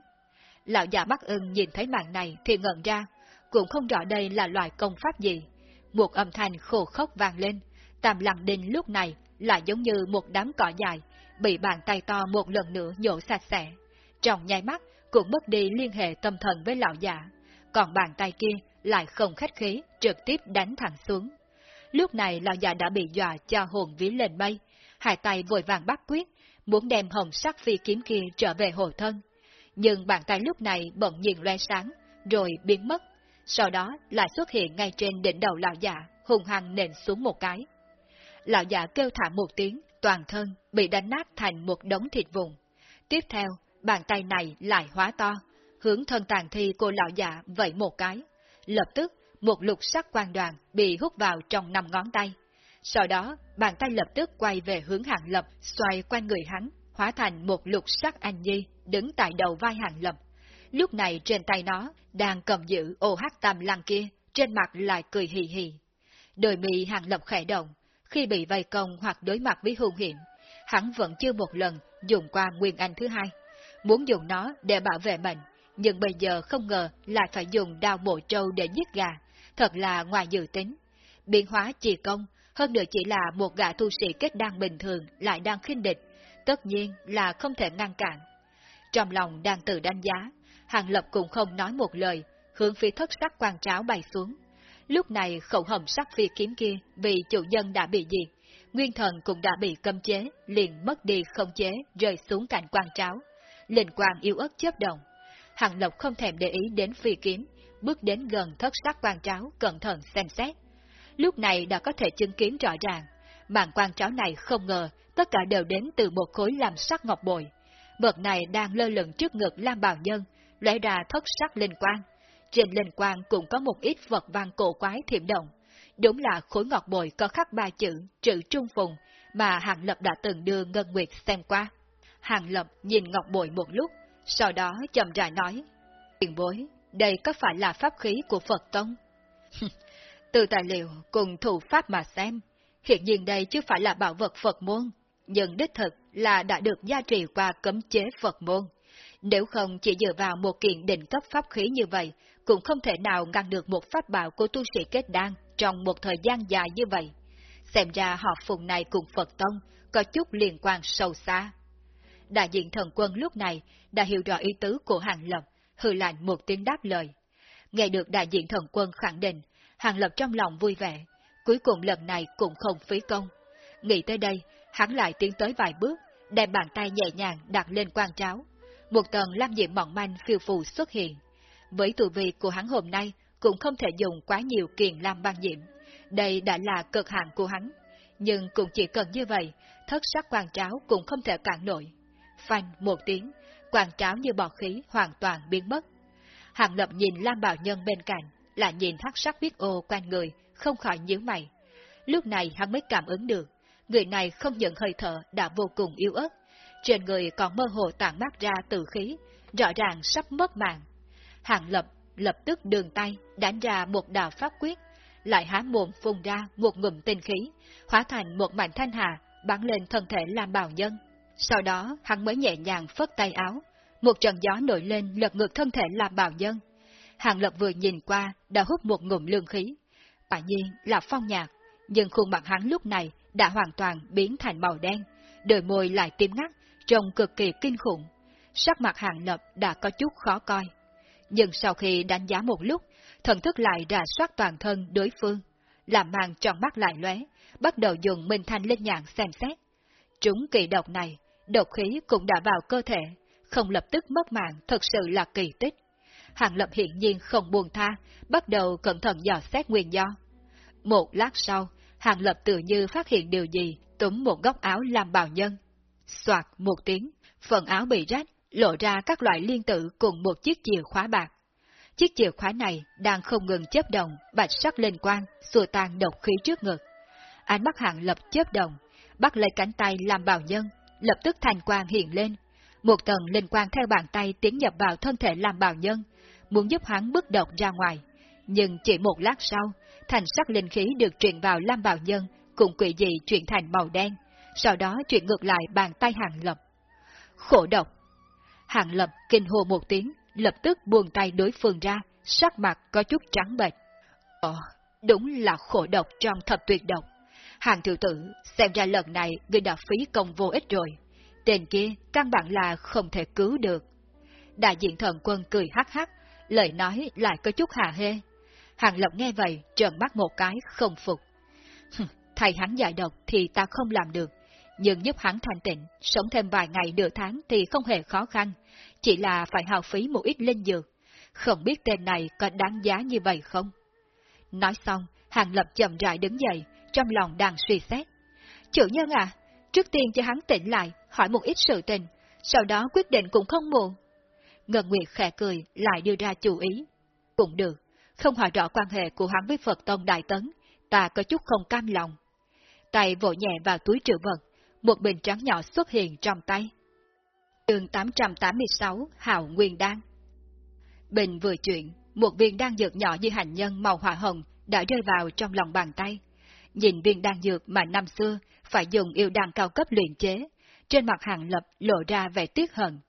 Lão già mắt ưng nhìn thấy màn này thì ngẩn ra, cũng không rõ đây là loại công pháp gì. Một âm thanh khô khốc vang lên, tam lăng đinh lúc này lại giống như một đám cỏ dài, bị bàn tay to một lần nữa nhổ sạch sẽ. Trong nháy mắt cũng mất đi liên hệ tâm thần với lão già, còn bàn tay kia lại không khách khí, trực tiếp đánh thẳng xuống. Lúc này lão già đã bị dọa cho hồn ví lên mây, hai tay vội vàng bắt quyết, muốn đem hồng sắc phi kiếm kia trở về hồ thân. Nhưng bàn tay lúc này bỗng nhiên loe sáng, rồi biến mất, sau đó lại xuất hiện ngay trên đỉnh đầu lão già, hùng hăng nền xuống một cái. Lão già kêu thả một tiếng, toàn thân bị đánh nát thành một đống thịt vùng. Tiếp theo, bàn tay này lại hóa to, hướng thân tàn thi của lão già vậy một cái. Lập tức, một lục sắc quang đoàn bị hút vào trong năm ngón tay. Sau đó, bàn tay lập tức quay về hướng hạng lập, xoay quanh người hắn, hóa thành một lục sắc anh nhi, đứng tại đầu vai hạng lập. Lúc này trên tay nó, đang cầm giữ ô hát tam lăng kia, trên mặt lại cười hì hì. Đôi mì hạng lập khẽ động, khi bị vây công hoặc đối mặt với hung hiểm, hắn vẫn chưa một lần dùng qua nguyên anh thứ hai, muốn dùng nó để bảo vệ mình, nhưng bây giờ không ngờ lại phải dùng đao bộ trâu để giết gà, thật là ngoài dự tính. Biến hóa chỉ công, hơn nữa chỉ là một gã tu sĩ kết đan bình thường lại đang khinh địch, tất nhiên là không thể ngăn cản. Trong lòng đang tự đánh giá, Hàng Lập cũng không nói một lời, hướng phía thất sắc quan tráo bay xuống. Lúc này khẩu hồng sắc phi kiếm kia vì chủ nhân đã bị diệt, nguyên thần cũng đã bị cấm chế, liền mất đi không chế, rơi xuống cạnh quan tráo. Linh quang yêu ớt chớp động. Hàng Lộc không thèm để ý đến phi kiếm, bước đến gần thất sắc quan tráo, cẩn thận xem xét. Lúc này đã có thể chứng kiến rõ ràng, màn quan tráo này không ngờ tất cả đều đến từ một khối làm sắc ngọc bội. Vật này đang lơ lửng trước ngực Lam Bảo Nhân, lóe ra thất sắc linh quang. Trên linh quang cũng có một ít vật văn cổ quái thiểm động. Đúng là khối ngọc bội có khắc ba chữ, chữ trung phùng, mà Hàng Lập đã từng đưa Ngân Nguyệt xem qua. Hàng Lập nhìn ngọc bội một lúc, sau đó chậm rãi nói, tiền bối, đây có phải là pháp khí của Phật Tông? <laughs> Từ tài liệu cùng thủ pháp mà xem, hiện nhiên đây chứ phải là bảo vật Phật môn, nhưng đích thực là đã được gia trì qua cấm chế Phật môn. Nếu không chỉ dựa vào một kiện định cấp pháp khí như vậy, cũng không thể nào ngăn được một pháp bảo của tu sĩ kết đan trong một thời gian dài như vậy. Xem ra họ phùng này cùng Phật Tông có chút liên quan sâu xa. Đại diện thần quân lúc này đã hiểu rõ ý tứ của Hàng Lập, hư lạnh một tiếng đáp lời. Nghe được đại diện thần quân khẳng định, Hàng Lập trong lòng vui vẻ, cuối cùng lần này cũng không phí công. Nghĩ tới đây, hắn lại tiến tới vài bước, đem bàn tay nhẹ nhàng đặt lên quan tráo. Một tầng lam diệm mỏng manh phiêu phù xuất hiện. Với tù vị của hắn hôm nay, cũng không thể dùng quá nhiều kiền lam ban diệm. Đây đã là cực hạn của hắn. Nhưng cũng chỉ cần như vậy, thất sắc quan tráo cũng không thể cản nổi. Phanh một tiếng, quảng tráo như bọt khí hoàn toàn biến mất. Hàng lập nhìn Lam Bảo Nhân bên cạnh, là nhìn thác sắc viết ô quanh người, không khỏi nhíu mày. Lúc này hắn mới cảm ứng được, người này không nhận hơi thở đã vô cùng yếu ớt, trên người còn mơ hồ tản mát ra từ khí, rõ ràng sắp mất mạng. Hàng lập lập tức đường tay, đánh ra một đạo pháp quyết, lại há mồm phun ra một ngụm tinh khí, hóa thành một mảnh thanh hà, bắn lên thân thể Lam bảo Nhân. Sau đó, hắn mới nhẹ nhàng phất tay áo, một trận gió nổi lên lật ngược thân thể làm Bào Nhân. Hàng Lập vừa nhìn qua, đã hút một ngụm lương khí. Quả nhiên là phong nhạc, nhưng khuôn mặt hắn lúc này đã hoàn toàn biến thành màu đen, đôi môi lại tím ngắt, trông cực kỳ kinh khủng. Sắc mặt Hàng Lập đã có chút khó coi. Nhưng sau khi đánh giá một lúc, thần thức lại rà soát toàn thân đối phương, làm màn tròn mắt lại lóe, bắt đầu dùng minh thanh lên nhạn xem xét. Trúng kỳ độc này, độc khí cũng đã vào cơ thể, không lập tức mất mạng thật sự là kỳ tích. Hàng Lập hiện nhiên không buồn tha, bắt đầu cẩn thận dò xét nguyên do. Một lát sau, Hàng Lập tự như phát hiện điều gì, túm một góc áo làm bào nhân. Xoạt một tiếng, phần áo bị rách, lộ ra các loại liên tử cùng một chiếc chìa khóa bạc. Chiếc chìa khóa này đang không ngừng chớp động, bạch sắc lên quang, xua tan độc khí trước ngực. Ánh mắt Hàng Lập chớp động, bắt lấy cánh tay làm bào nhân, lập tức thành quang hiện lên. Một tầng linh quang theo bàn tay tiến nhập vào thân thể làm bào nhân, muốn giúp hắn bước độc ra ngoài. Nhưng chỉ một lát sau, thành sắc linh khí được truyền vào Lam Bào Nhân, cùng quỷ dị chuyển thành màu đen, sau đó chuyển ngược lại bàn tay Hàng Lập. Khổ độc! Hàng Lập kinh hồ một tiếng, lập tức buông tay đối phương ra, sắc mặt có chút trắng bệch. Ồ, đúng là khổ độc trong thập tuyệt độc. Hàng tiểu tử, xem ra lần này người đã phí công vô ích rồi. Tên kia căn bản là không thể cứu được. Đại diện thần quân cười hắc hắc, lời nói lại có chút hà hê. Hàng lộc nghe vậy, trợn mắt một cái, không phục. Thầy hắn giải độc thì ta không làm được, nhưng giúp hắn thanh tịnh, sống thêm vài ngày nửa tháng thì không hề khó khăn, chỉ là phải hao phí một ít linh dược. Không biết tên này có đáng giá như vậy không? Nói xong, Hàng Lập chậm rãi đứng dậy, trong lòng đang suy xét. Chủ nhân à, trước tiên cho hắn tỉnh lại, hỏi một ít sự tình, sau đó quyết định cũng không muộn. Ngân Nguyệt khẽ cười, lại đưa ra chủ ý. Cũng được, không hỏi rõ quan hệ của hắn với Phật Tông Đại Tấn, ta có chút không cam lòng. Tay vỗ nhẹ vào túi trữ vật, một bình trắng nhỏ xuất hiện trong tay. Trường 886 Hào Nguyên Đan Bình vừa chuyện, một viên đan dược nhỏ như hành nhân màu hỏa hồng đã rơi vào trong lòng bàn tay. Nhìn viên đan dược mà năm xưa phải dùng yêu đan cao cấp luyện chế, trên mặt hàng lập lộ ra vẻ tiếc hận.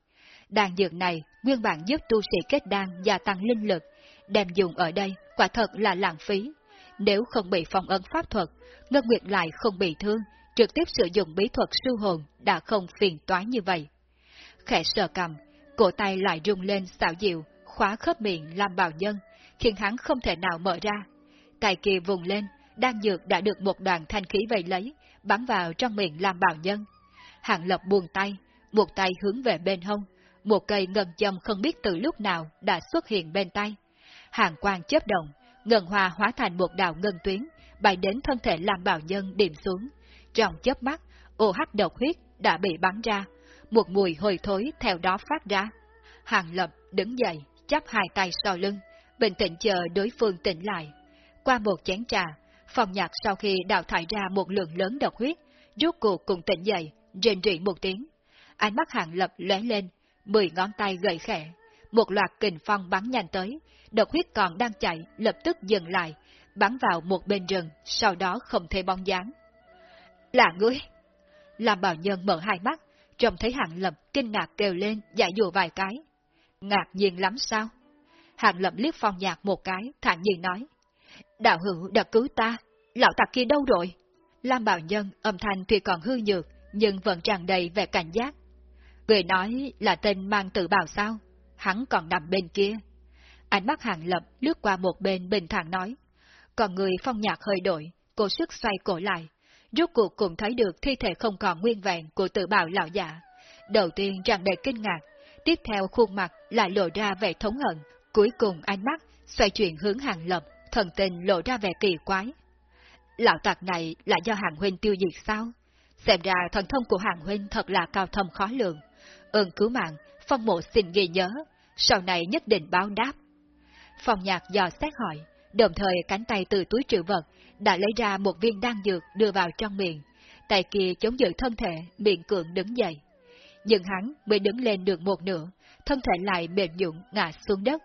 Đan dược này nguyên bản giúp tu sĩ kết đan gia tăng linh lực, đem dùng ở đây quả thật là lãng phí. Nếu không bị phong ấn pháp thuật, Ngân Nguyệt lại không bị thương, trực tiếp sử dụng bí thuật siêu hồn đã không phiền toái như vậy. Khẽ sờ cầm, cổ tay lại rung lên xạo dịu, khóa khớp miệng làm bào nhân, khiến hắn không thể nào mở ra. Tay kia vùng lên, đang dược đã được một đoàn thanh khí vây lấy, bắn vào trong miệng làm bào nhân. Hạng lập buông tay, một tay hướng về bên hông, một cây ngân châm không biết từ lúc nào đã xuất hiện bên tay. Hàng quang chớp động, ngân hoa hóa thành một đạo ngân tuyến, bay đến thân thể làm bào nhân điểm xuống. Trong chớp mắt, ô hắc độc huyết đã bị bắn ra, một mùi hôi thối theo đó phát ra. Hàng lập đứng dậy, chắp hai tay sau lưng, bình tĩnh chờ đối phương tỉnh lại. Qua một chén trà, phong nhạc sau khi đào thải ra một lượng lớn độc huyết, rút cuộc cùng tỉnh dậy, rên rỉ một tiếng. Ánh mắt hàng lập lóe lên, mười ngón tay gầy khẽ, một loạt kình phong bắn nhanh tới, độc huyết còn đang chạy, lập tức dừng lại, bắn vào một bên rừng, sau đó không thấy bóng dáng. Là ngươi! Làm bảo nhân mở hai mắt, trông thấy hạng lập kinh ngạc kêu lên, giải dụ vài cái. Ngạc nhiên lắm sao? Hạng lập liếc phong nhạc một cái, thản nhiên nói. Đạo hữu đã cứu ta, lão tặc kia đâu rồi? Lam bảo nhân âm thanh tuy còn hư nhược, nhưng vẫn tràn đầy vẻ cảnh giác. Người nói là tên mang tự bảo sao? Hắn còn nằm bên kia. Ánh mắt hàng lập lướt qua một bên bình thản nói. Còn người phong nhạc hơi đổi, cố sức xoay cổ lại. Rốt cuộc cũng thấy được thi thể không còn nguyên vẹn của tự bảo lão giả. Đầu tiên tràn đầy kinh ngạc, tiếp theo khuôn mặt lại lộ ra vẻ thống hận, cuối cùng ánh mắt xoay chuyển hướng hàng lập, thần tình lộ ra vẻ kỳ quái. Lão tặc này là do hàng huynh tiêu diệt sao? Xem ra thần thông của hàng huynh thật là cao thâm khó lường. Ơn cứu mạng, phong mộ xin ghi nhớ, sau này nhất định báo đáp. Phong nhạc dò xét hỏi, đồng thời cánh tay từ túi trữ vật đã lấy ra một viên đan dược đưa vào trong miệng, tay kia chống giữ thân thể, miệng cường đứng dậy. Nhưng hắn mới đứng lên được một nửa, thân thể lại mềm nhũn ngã xuống đất.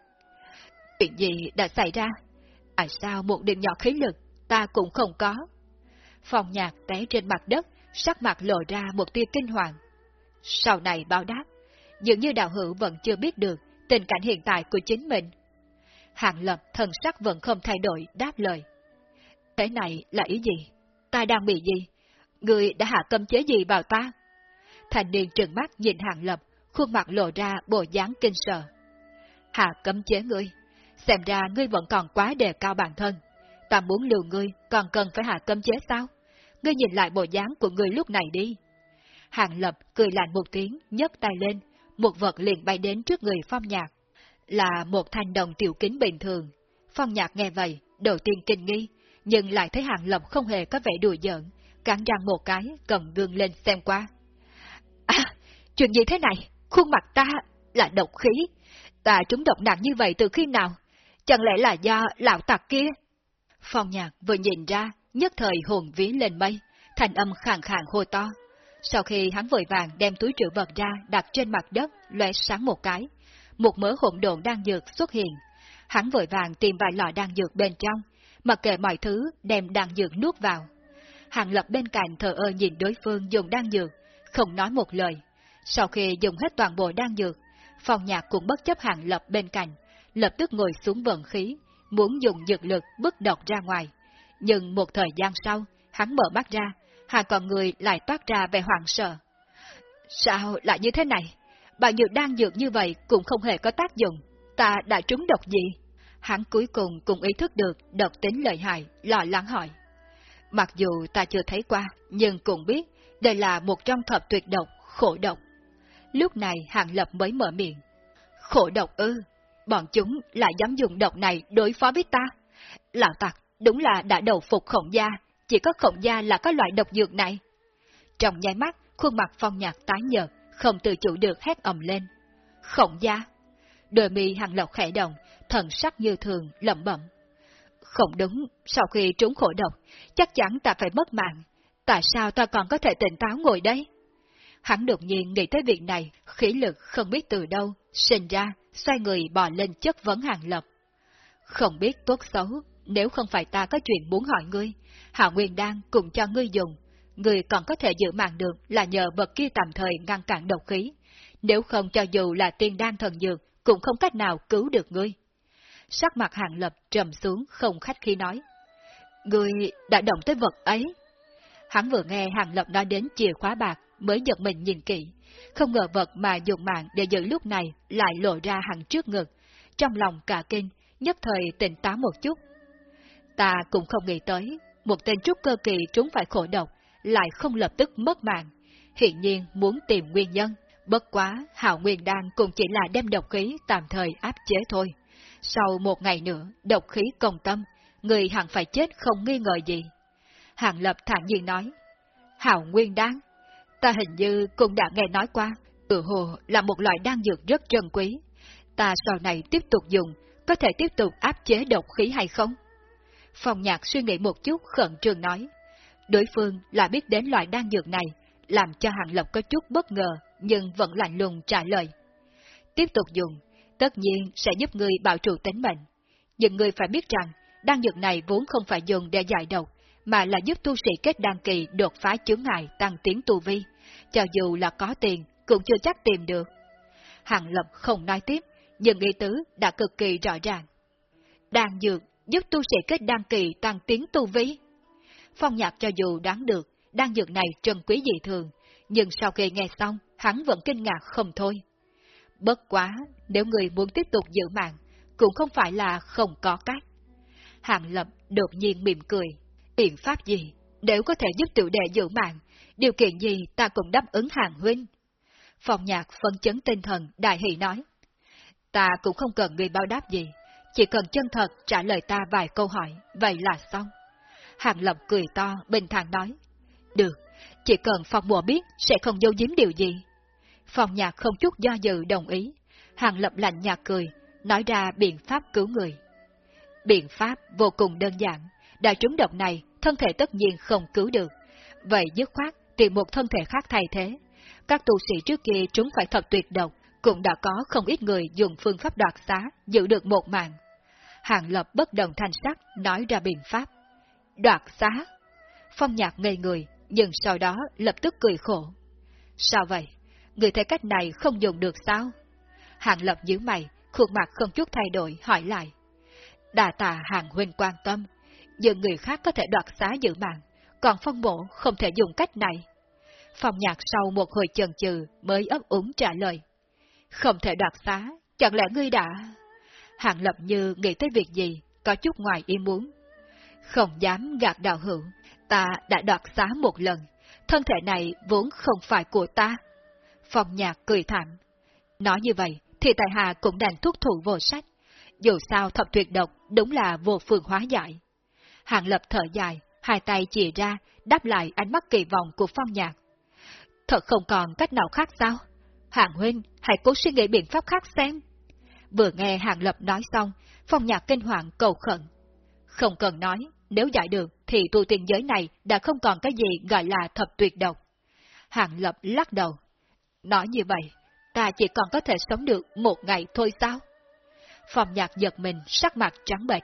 Chuyện gì đã xảy ra? Tại sao một điểm nhỏ khí lực ta cũng không có? Phòng nhạc té trên mặt đất, sắc mặt lộ ra một tia kinh hoàng. Sau này báo đáp, dường như đạo hữu vẫn chưa biết được tình cảnh hiện tại của chính mình. hạng lập thần sắc vẫn không thay đổi, đáp lời. Thế này là ý gì? Ta đang bị gì? Người đã hạ cấm chế gì vào ta? Thành niên trừng mắt nhìn hạng lập, khuôn mặt lộ ra bộ dáng kinh sợ. Hạ cấm chế ngươi, xem ra ngươi vẫn còn quá đề cao bản thân. Ta muốn lừa ngươi, còn cần phải hạ cấm chế sao? Ngươi nhìn lại bộ dáng của ngươi lúc này đi. Hàng lập cười lạnh một tiếng, nhấc tay lên, một vật liền bay đến trước người phong nhạc. Là một thanh đồng tiểu kính bình thường. Phong nhạc nghe vậy, đầu tiên kinh nghi, nhưng lại thấy hàng lập không hề có vẻ đùa giỡn, cắn răng một cái, cầm gương lên xem qua. À, chuyện gì thế này? Khuôn mặt ta là độc khí. Ta trúng độc nặng như vậy từ khi nào? Chẳng lẽ là do lão tặc kia? Phong nhạc vừa nhìn ra, nhất thời hồn ví lên mây, thành âm khàn khàn hô to. Sau khi hắn vội vàng đem túi trữ vật ra đặt trên mặt đất, lóe sáng một cái, một mớ hỗn độn đang dược xuất hiện. Hắn vội vàng tìm vài lọ đan dược bên trong, mặc kệ mọi thứ đem đan dược nuốt vào. Hàng lập bên cạnh thờ ơ nhìn đối phương dùng đan dược, không nói một lời. Sau khi dùng hết toàn bộ đan dược, phòng nhạc cũng bất chấp hàng lập bên cạnh, lập tức ngồi xuống vận khí, muốn dùng dược lực bức độc ra ngoài. Nhưng một thời gian sau, hắn mở mắt ra, hai con người lại toát ra vẻ hoảng sợ. Sao lại như thế này? Bao nhiêu đan dược như vậy cũng không hề có tác dụng, ta đã trúng độc gì? Hắn cuối cùng cũng ý thức được độc tính lợi hại, lo lắng hỏi. Mặc dù ta chưa thấy qua, nhưng cũng biết đây là một trong thập tuyệt độc, khổ độc. Lúc này Hàng Lập mới mở miệng. Khổ độc ư, bọn chúng lại dám dùng độc này đối phó với ta. Lão tặc, đúng là đã đầu phục khổng gia, chỉ có khổng gia là có loại độc dược này. Trong nháy mắt, khuôn mặt phong nhạc tái nhợt, không tự chủ được hét ầm lên. Khổng gia! Đôi mi Hàng Lộc khẽ động, thần sắc như thường, lẩm bẩm. Không đúng, sau khi trúng khổ độc, chắc chắn ta phải mất mạng. Tại sao ta còn có thể tỉnh táo ngồi đây? Hắn đột nhiên nghĩ tới việc này, khí lực không biết từ đâu, sinh ra, xoay người bò lên chất vấn hàng lập. Không biết tốt xấu, nếu không phải ta có chuyện muốn hỏi ngươi, Hạ Nguyên Đan cùng cho ngươi dùng, ngươi còn có thể giữ mạng được là nhờ vật kia tạm thời ngăn cản độc khí, nếu không cho dù là tiên đan thần dược, cũng không cách nào cứu được ngươi. Sắc mặt hàng lập trầm xuống không khách khi nói. Ngươi đã động tới vật ấy. Hắn vừa nghe hàng lập nói đến chìa khóa bạc, mới giật mình nhìn kỹ. Không ngờ vật mà dùng mạng để giữ lúc này lại lộ ra hẳn trước ngực. Trong lòng cả kinh, nhất thời tỉnh táo một chút. Ta cũng không nghĩ tới, một tên trúc cơ kỳ trúng phải khổ độc, lại không lập tức mất mạng. Hiện nhiên muốn tìm nguyên nhân, bất quá Hạo Nguyên Đan cũng chỉ là đem độc khí tạm thời áp chế thôi. Sau một ngày nữa, độc khí công tâm, người hẳn phải chết không nghi ngờ gì. Hàng Lập thản nhiên nói, Hạo Nguyên Đan, ta hình như cũng đã nghe nói qua, tự hồ là một loại đan dược rất trân quý. Ta sau này tiếp tục dùng, có thể tiếp tục áp chế độc khí hay không? Phòng nhạc suy nghĩ một chút khẩn trương nói. Đối phương là biết đến loại đan dược này, làm cho Hàng Lập có chút bất ngờ, nhưng vẫn lạnh lùng trả lời. Tiếp tục dùng, tất nhiên sẽ giúp người bảo trụ tính mệnh. Nhưng người phải biết rằng, đan dược này vốn không phải dùng để giải độc, mà là giúp tu sĩ kết đăng kỳ đột phá chướng ngại tăng tiến tu vi. Cho dù là có tiền, cũng chưa chắc tìm được. Hàng Lập không nói tiếp, nhưng ý tứ đã cực kỳ rõ ràng. Đan dược giúp tu sĩ kết đan kỳ tăng tiến tu vi. Phong nhạc cho dù đáng được, đan dược này trân quý dị thường, nhưng sau khi nghe xong, hắn vẫn kinh ngạc không thôi. Bất quá, nếu người muốn tiếp tục giữ mạng, cũng không phải là không có cách. Hàng Lập đột nhiên mỉm cười. Biện pháp gì, nếu có thể giúp tiểu đệ giữ mạng, điều kiện gì ta cũng đáp ứng hàng huynh. Phòng nhạc phân chấn tinh thần, đại hỷ nói. Ta cũng không cần người báo đáp gì, chỉ cần chân thật trả lời ta vài câu hỏi, vậy là xong. Hàng Lập cười to, bình thản nói. Được, chỉ cần phòng mùa biết sẽ không giấu giếm điều gì. Phòng nhạc không chút do dự đồng ý. Hàng Lập lạnh nhạt cười, nói ra biện pháp cứu người. Biện pháp vô cùng đơn giản, đã trúng độc này, thân thể tất nhiên không cứu được. Vậy dứt khoát tìm một thân thể khác thay thế. Các tu sĩ trước kia trúng phải thật tuyệt độc, cũng đã có không ít người dùng phương pháp đoạt xá giữ được một mạng. Hàng Lập bất đồng thanh sắc nói ra biện pháp. Đoạt xá. Phong nhạc ngây người, nhưng sau đó lập tức cười khổ. Sao vậy? Người thấy cách này không dùng được sao? Hàng Lập giữ mày, khuôn mặt không chút thay đổi, hỏi lại. Đà tà hàng huynh quan tâm, giờ người khác có thể đoạt xá giữ mạng, còn phong bổ không thể dùng cách này. Phong nhạc sau một hồi chần chừ mới ấp úng trả lời. Không thể đoạt xá, chẳng lẽ ngươi đã... hạng lập như nghĩ tới việc gì, có chút ngoài ý muốn. Không dám gạt đạo hữu, ta đã đoạt xá một lần, thân thể này vốn không phải của ta. Phong nhạc cười thảm. Nói như vậy, thì tại hạ cũng đành thuốc thủ vô sách. Dù sao thập tuyệt độc đúng là vô phương hóa giải. Hàng lập thở dài, hai tay chỉ ra, đáp lại ánh mắt kỳ vọng của phong nhạc. Thật không còn cách nào khác sao? Hàng huynh, hãy cố suy nghĩ biện pháp khác xem. Vừa nghe Hàng Lập nói xong, phong nhạc kinh hoàng cầu khẩn. Không cần nói, nếu giải được thì tu tiên giới này đã không còn cái gì gọi là thập tuyệt độc. Hàng Lập lắc đầu. Nói như vậy, ta chỉ còn có thể sống được một ngày thôi sao? Phong nhạc giật mình, sắc mặt trắng bệch.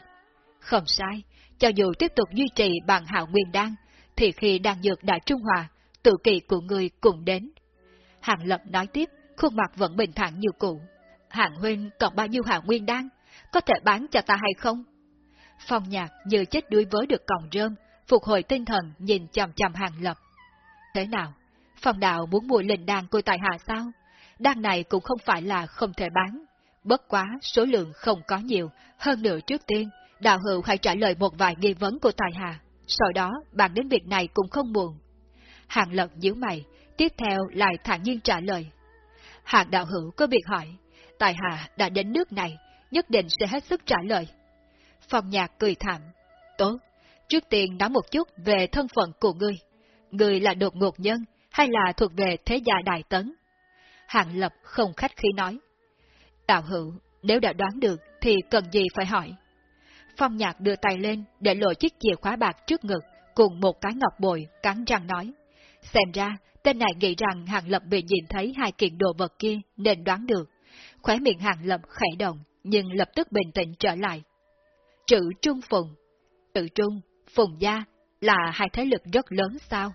Không sai, cho dù tiếp tục duy trì bằng hạo nguyên đan, thì khi đan dược đã trung hòa, tự kỳ của người cũng đến. Hàng Lập nói tiếp, khuôn mặt vẫn bình thản như cũ. Hàng huynh còn bao nhiêu hạo nguyên đan, có thể bán cho ta hay không? Phong nhạc như chết đuối với được còng rơm, phục hồi tinh thần nhìn chằm chằm hàng lập. Thế nào? Phong đạo muốn mua linh đan của tài hạ sao? Đan này cũng không phải là không thể bán. Bất quá, số lượng không có nhiều. Hơn nữa trước tiên, đạo hữu hãy trả lời một vài nghi vấn của tài hạ. Sau đó, bàn đến việc này cũng không muộn. Hàng lập nhíu mày, tiếp theo lại thản nhiên trả lời. Hàng đạo hữu có việc hỏi, tài hạ đã đến nước này, nhất định sẽ hết sức trả lời. Phong nhạc cười thảm. Tốt, trước tiên nói một chút về thân phận của ngươi. Ngươi là đột ngột nhân, hay là thuộc về thế gia đại tấn? Hàng lập không khách khí nói. Đạo hữu, nếu đã đoán được thì cần gì phải hỏi. Phong nhạc đưa tay lên để lộ chiếc chìa khóa bạc trước ngực cùng một cái ngọc bồi cắn răng nói. Xem ra, tên này nghĩ rằng Hàng Lập bị nhìn thấy hai kiện đồ vật kia nên đoán được. Khóe miệng Hàng Lập khẽ động, nhưng lập tức bình tĩnh trở lại. Trữ Trung Phùng Trữ Trung, Phùng Gia là hai thế lực rất lớn sao?